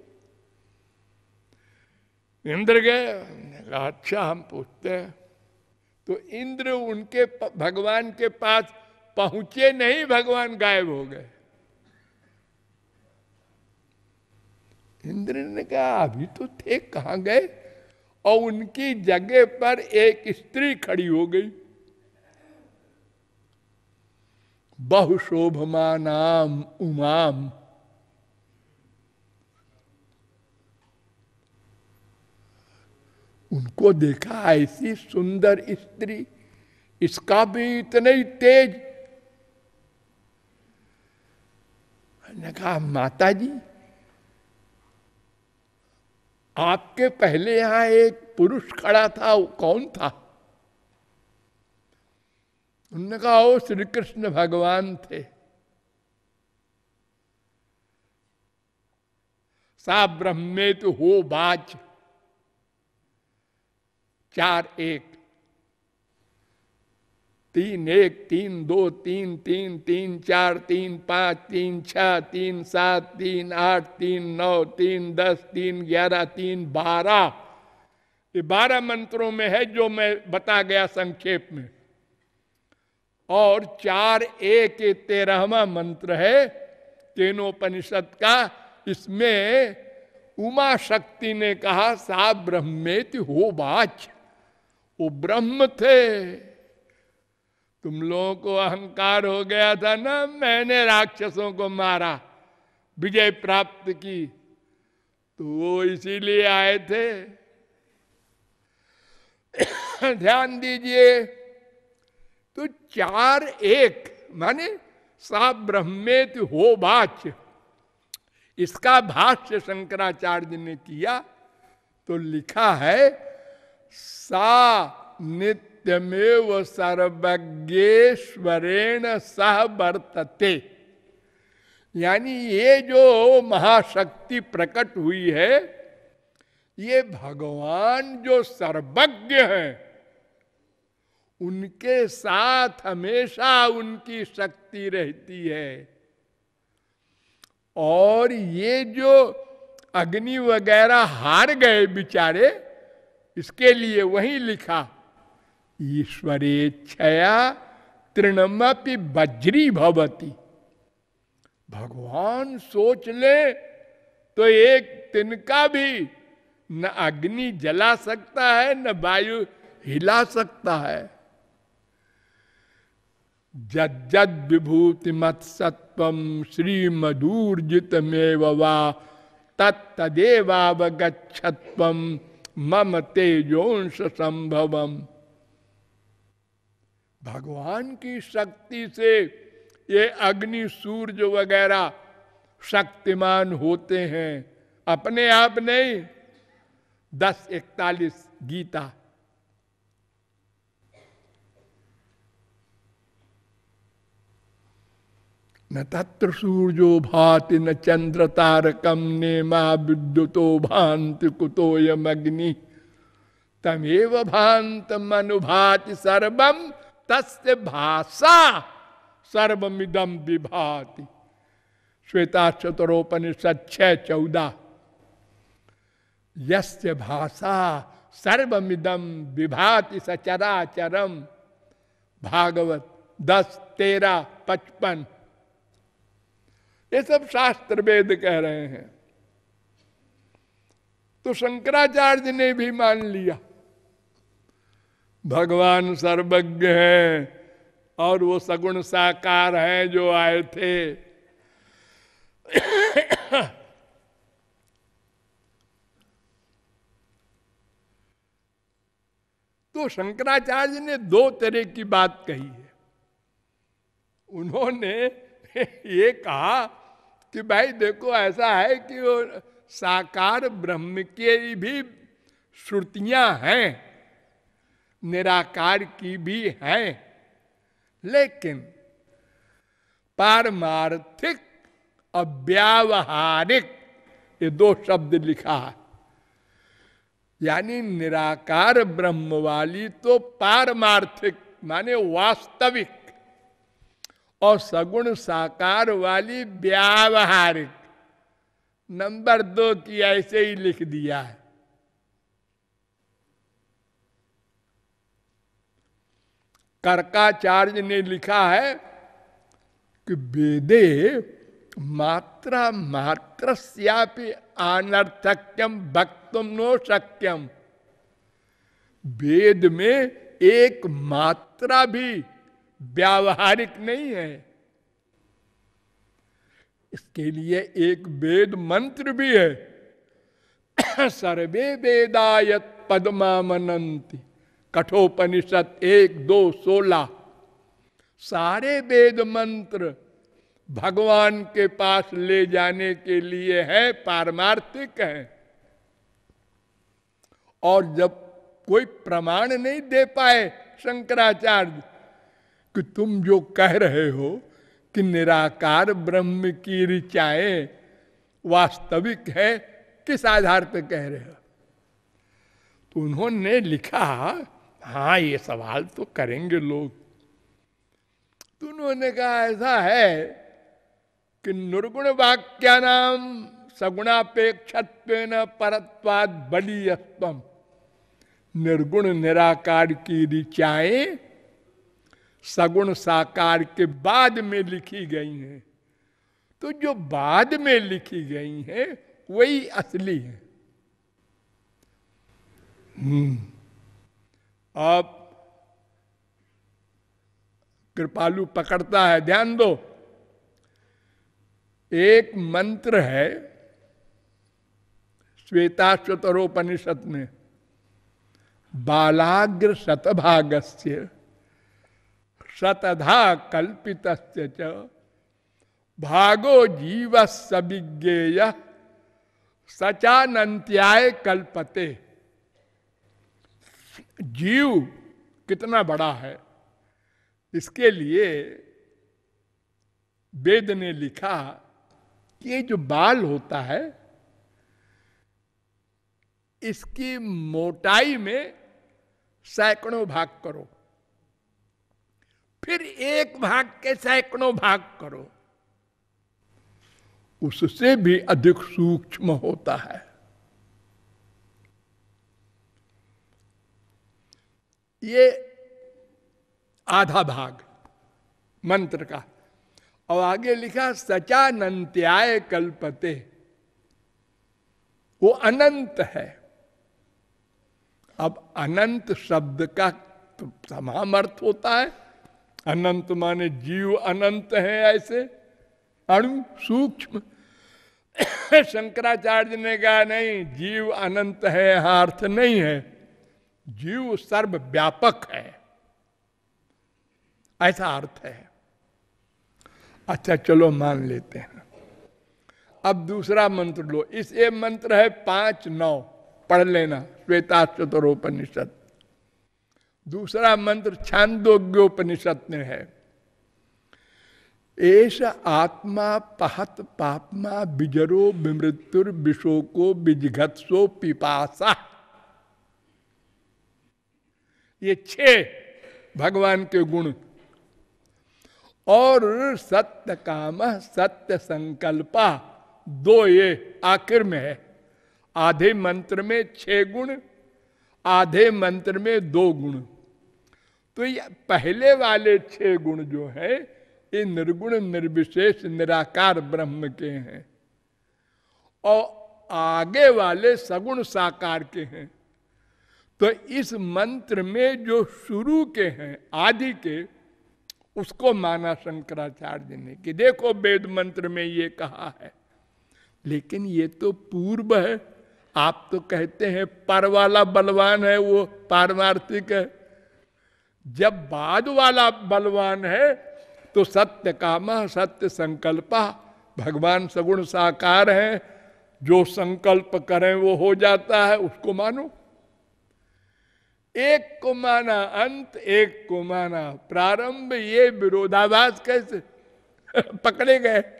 S1: इंद्र गए अच्छा हम पूछते हैं। तो इंद्र उनके भगवान के पास पहुँचे नहीं, भगवान गायब हो गए। इंद्र ने कहा, अभी तो थे, कहा गए? और उनकी जगह पर एक स्त्री खड़ी हो गई। बहुशोभमानाम उमाम। उनको देखा ऐसी सुंदर स्त्री, इसका भी इतने ही तेज। ने कहा माता जी आपके पहले यहाँ एक पुरुष खड़ा था, वो कौन था? उन्होंने कहा वो श्री कृष्ण भगवान थे। सा ब्रह्मे तो हो बाच। चार एक। तीन एक, तीन दो, तीन तीन तीन, चार, तीन, पाँच, तीन, छ, तीन, सात, तीन, आठ, तीन, नौ, तीन, दस, तीन, ग्यारह, तीन, बारह। ये बारह मंत्रों में है जो मैं बता गया संक्षेप में। और चार एक तेरहवा मंत्र है, तेनोपनिषद का। इसमें उमा शक्ति ने कहा सा ब्रह्मेति हो बाच वो ब्रह्म थे। तुम लोगों को अहंकार हो गया था ना, मैंने राक्षसों को मारा, विजय प्राप्त की तो वो इसीलिए आए थे। ध्यान दीजिए तो चार एक, माने सा ब्रह्मेत हो बाच, इसका भाष्य शंकराचार्य ने किया तो लिखा है सा नित्यमेव सर्वज्ञेश्वरेण सह वर्तते। यानी ये जो महाशक्ति प्रकट हुई है, ये भगवान जो सर्वज्ञ है, उनके साथ हमेशा उनकी शक्ति रहती है। और ये जो अग्नि वगैरह हार गए बिचारे इसके लिए वही लिखा ईश्वरेच्छया तृणमपि बज्री भवती। भगवान सोच ले तो एक तिनका भी न अग्नि जला सकता है, न वायु हिला सकता है। जज्जद विभूति मत सत्व श्री मधुर्जित में वा तत्तदेवावगछत्व मम तेजोश संभवम। भगवान की शक्ति से ये अग्नि, सूर्य वगैरह शक्तिमान होते हैं। अपने आप नहीं। दस इकतालीस गीता। न तत्र सूर्यो भाति न चंद्र तारकम ने माँ विद्युतो भांति कुतो यमग्नि तमेव भांत मनुभाति सर्वम तस्य भाषा सर्वमिदम विभाति। श्वेता चतुरोपनिषद छह चौदह यस्य भाषा सर्वमिदम विभाति सचराचरम भागवत दस तेरह पचपन। ये सब शास्त्र वेद कह रहे हैं। तो शंकराचार्य ने भी मान लिया। भगवान सर्वज्ञ है और वो सगुण साकार हैं जो आए थे। तो शंकराचार्य ने दो तरह की बात कही है। उन्होंने ये कहा कि भाई देखो ऐसा है कि वो साकार ब्रह्म के भी श्रुतियाँ हैं, निराकार की भी हैं। लेकिन पारमार्थिक अव्यावहारिक, ये दो शब्द लिखा है। यानी निराकार ब्रह्म वाली तो पारमार्थिक, माने वास्तविक। और सगुण साकार वाली व्यावहारिक। नंबर दो की ऐसे ही लिख दिया है। कर्काचार्य ने लिखा है कि वेदे मात्रा मात्र अनर्थक्यम भक्तुम नो सक्यम वेद में एक मात्रा भी व्यावहारिक नहीं है। इसके लिए एक वेद मंत्र भी है। सर्वे वेदायत पदमा मनंती कठोपनिषद एक, दो, सोलह। सारे वेद मंत्र भगवान के पास ले जाने के लिए है, पारमार्थिक है। और जब कोई प्रमाण नहीं दे पाए शंकराचार्य कि तुम जो कह रहे हो कि निराकार ब्रह्म की ऋचाएँ वास्तविक है, किस आधार पर कह रहे हो? तो उन्होंने लिखा हाँ ये सवाल तो करेंगे लोग। तो उन्होंने कहा, ऐसा है कि निर्गुण वाक्या नाम सगुणापेक्षत्व परत्वाद बलियत्वम निर्गुण निराकार की ऋचाएँ सगुण साकार के बाद में लिखी गई हैं। तो जो बाद में लिखी गई हैं, वही असली है। हम्म। आप कृपालु पकड़ता है, ध्यान दो। एक मंत्र है श्वेताश्वतरोपनिषद में बालाग्र शतभागस्य शतधा कल्पित भागो जीव सविज्ञेय सचानंत्याय कल्पते। जीव कितना बड़ा है। इसके लिए वेद ने लिखा कि ये जो बाल होता है, इसकी मोटाई में सैकड़ों भाग करो। फिर एक भाग के सैकड़ों भाग करो। उससे भी अधिक सूक्ष्म होता है। ये आधा भाग, मंत्र का। और आगे लिखा, सचानंत्याय कल्पते। वो अनंत है। अब अनंत शब्द का तमाम अर्थ होता है। अनंत माने जीव अनंत है ऐसे। अणु सूक्ष्म। शंकराचार्य ने कहा, नहीं, जीव अनंत है अर्थ नहीं है। जीव सर्व व्यापक है। ऐसा अर्थ है। अच्छा चलो मान लेते हैं। अब दूसरा मंत्र लो। इस ये मंत्र है पाँच नौ। पढ़ लेना। श्वेता चतुरोपनिषद दूसरा मंत्र छांदोग्योपनिषद में है। एश आत्मा पहत पापमा बिजरो विमृत्युर विशोको बिजघत्सो पिपासा। ये छह भगवान के गुण। और सत्य काम, सत्य संकल्प, दो ये आखिर में है। आधे मंत्र में छह गुण आधे मंत्र में दो गुण। तो ये पहले वाले छह गुण जो है, ये निर्गुण, निर्विशेष, निराकार ब्रह्म के हैं। और आगे वाले सगुण साकार के हैं। तो इस मंत्र में जो शुरू के हैं, आदि के, उसको माना शंकराचार्य ने कि देखो वेद मंत्र में ये कहा है। लेकिन ये तो पूर्व है। आप तो कहते हैं पर वाला बलवान है, वो पारमार्थिक है। जब बाद वाला बलवान है तो सत्य काम, सत्य संकल्प, भगवान सगुण साकार है। जो संकल्प करें, वो हो जाता है, उसको मानो। एक को माना अंत, एक को माना प्रारंभ, ये विरोधाभास कैसे? पकड़े गए।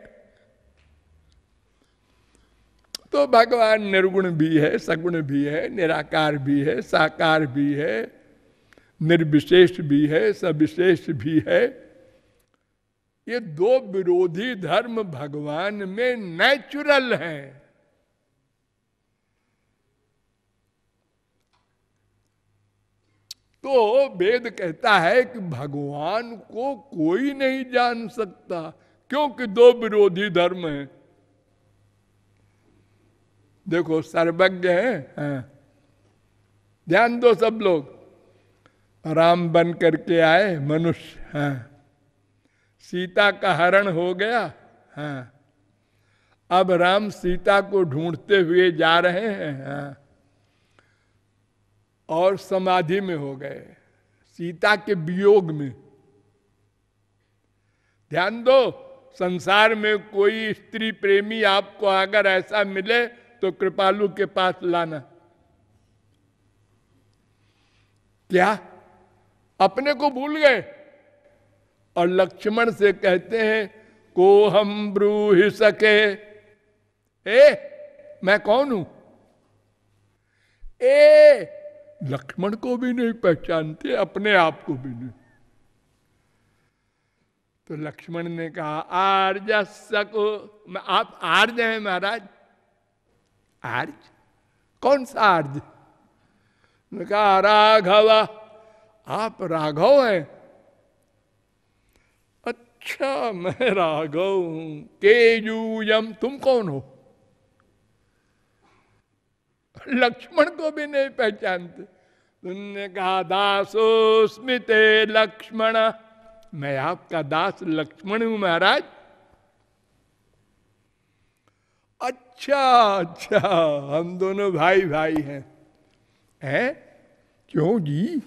S1: तो भगवान निर्गुण भी है, सगुण भी है, निराकार भी है, साकार भी है, निर्विशेष भी है, सविशेष भी है। ये दो विरोधी धर्म भगवान में नेचुरल हैं। तो वेद कहता है कि भगवान को कोई नहीं जान सकता, क्योंकि दो विरोधी धर्म हैं। देखो, सर्वज्ञ है। हाँ। ध्यान दो सब लोग। राम बन करके आए, मनुष्य। हाँ। सीता का हरण हो गया। हाँ। अब राम सीता को ढूंढते हुए जा रहे हैं। हाँ। और समाधि में हो गए। सीता के वियोग में। ध्यान दो, संसार में कोई स्त्री प्रेमी आपको अगर ऐसा मिले तो कृपालु के पास लाना। क्या? अपने को भूल गए? और लक्ष्मण से कहते हैं को हम ब्रूहि सके। ए, मैं कौन हूँ? ए, लक्ष्मण को भी नहीं पहचानते, अपने आप को भी नहीं। तो लक्ष्मण ने कहा आर्ज सको। आप आर्ज हैं महाराज। आर्ज कौन सा आर्ज कहा राघव आप राघव हैं अच्छा मैं राघव हूँ केयूयम तुम कौन हो लक्ष्मण को भी नहीं पहचानते तुमने कहा दासो स्मित लक्ष्मण मैं आपका दास लक्ष्मण हूँ महाराज अच्छा अच्छा हम दोनों भाई भाई हैं। हैं? क्यों जी?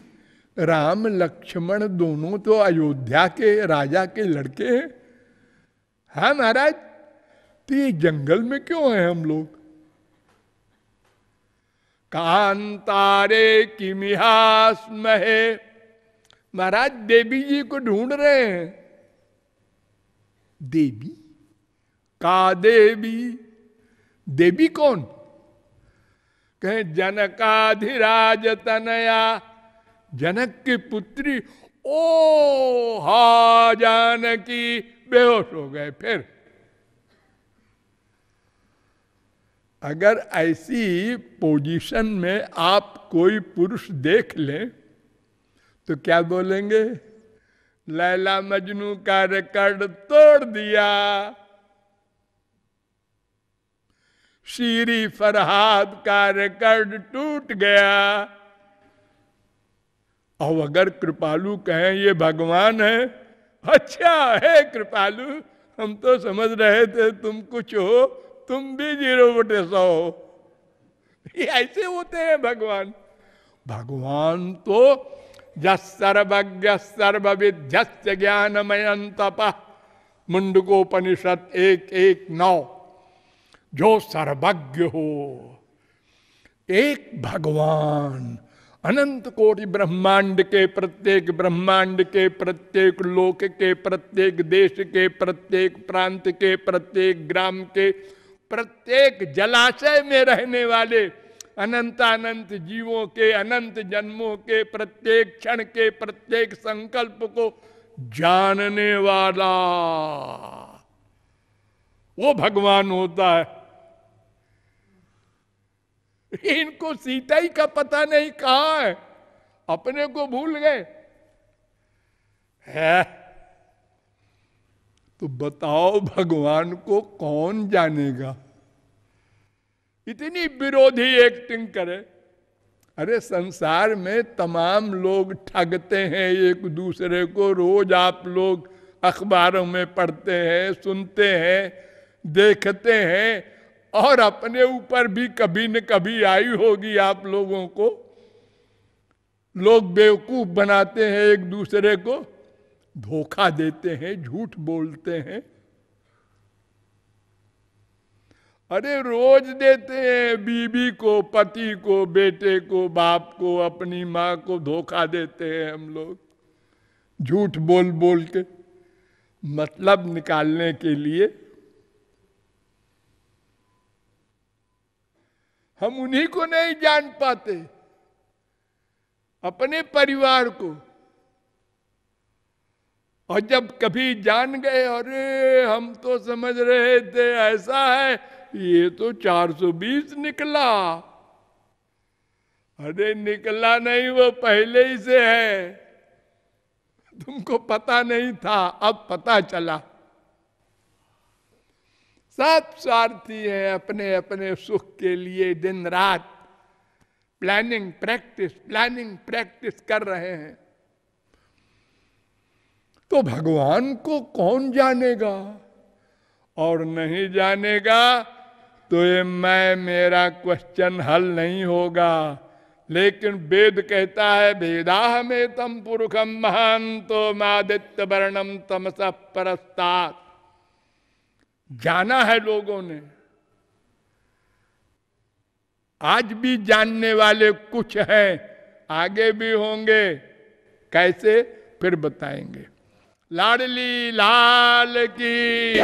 S1: राम, लक्ष्मण दोनों तो अयोध्या के राजा के लड़के हैं। हाँ महाराज तो ये जंगल में क्यों हैं हम लोग? कांतारे की मिहास्महे महाराज, देवी जी को ढूंढ रहे हैं। देवी? का देवी? देवी कौन? कहे जनकाधिराज तनया, जनक की पुत्री। ओ हा, जानकी, बेहोश हो गए फिर। अगर ऐसी पोजीशन में आप कोई पुरुष देख लें तो क्या बोलेंगे? लैला मजनू का रिकॉर्ड तोड़ दिया। शीरी फरहाद का रिकॉर्ड टूट गया। और अगर कृपालु कहें, ये भगवान है। अच्छा है कृपालु, हम तो समझ रहे थे तुम कुछ हो, तुम भी ज़ीरो बटे सौ ये ऐसे होते हैं भगवान। भगवान तो सर्वज्ञ सर्वविध्य ज्ञानमय तप मुंडकोपनिषद एक एक नौ। जो सर्वज्ञ हो। एक भगवान, अनंत कोटि ब्रह्मांड के प्रत्येक ब्रह्मांड के प्रत्येक लोक के प्रत्येक देश के प्रत्येक प्रांत के प्रत्येक ग्राम के प्रत्येक जलाशय में रहने वाले अनंत अनंत जीवों के, अनंत जन्मों के, प्रत्येक क्षण के, प्रत्येक संकल्प को जानने वाला। वो भगवान होता है। इनको सीता ही का पता नहीं कहा है। अपने को भूल गए। है? तो बताओ भगवान को कौन जानेगा? इतनी विरोधी एक्टिंग करे। अरे, संसार में तमाम लोग ठगते हैं, एक दूसरे को रोज आप लोग अखबारों में पढ़ते हैं, सुनते हैं, देखते हैं। और अपने ऊपर भी कभी न कभी आई होगी आप लोगों को। लोग बेवकूफ़ बनाते हैं, एक दूसरे को धोखा देते हैं, झूठ बोलते हैं। अरे रोज देते हैं, बीबी को, पति को, बेटे को, बाप को, अपनी माँ को धोखा देते हैं हम लोग। झूठ बोल बोल के मतलब निकालने के लिए हम उन्हीं को नहीं जान पाते। अपने परिवार को। और जब कभी जान गए, अरे, हम तो समझ रहे थे, ऐसा है, ये तो 420 निकला। अरे, निकला नहीं, वो पहले ही से है। तुमको पता नहीं था, अब पता चला। सब स्वार्थी है अपने अपने सुख के लिए दिन रात। प्लानिंग प्रैक्टिस प्लानिंग प्रैक्टिस कर रहे हैं। तो भगवान को कौन जानेगा? और नहीं जानेगा तो ये मैं, मेरा क्वेश्चन हल नहीं होगा। लेकिन वेद कहता है वेदा में तम पुरुषम महान तो मादित्य वर्णम तमस परस्तात। जाना है लोगों ने। आज भी जानने वाले कुछ हैं, आगे भी होंगे। कैसे? फिर बताएँगे। लाडली लाल की।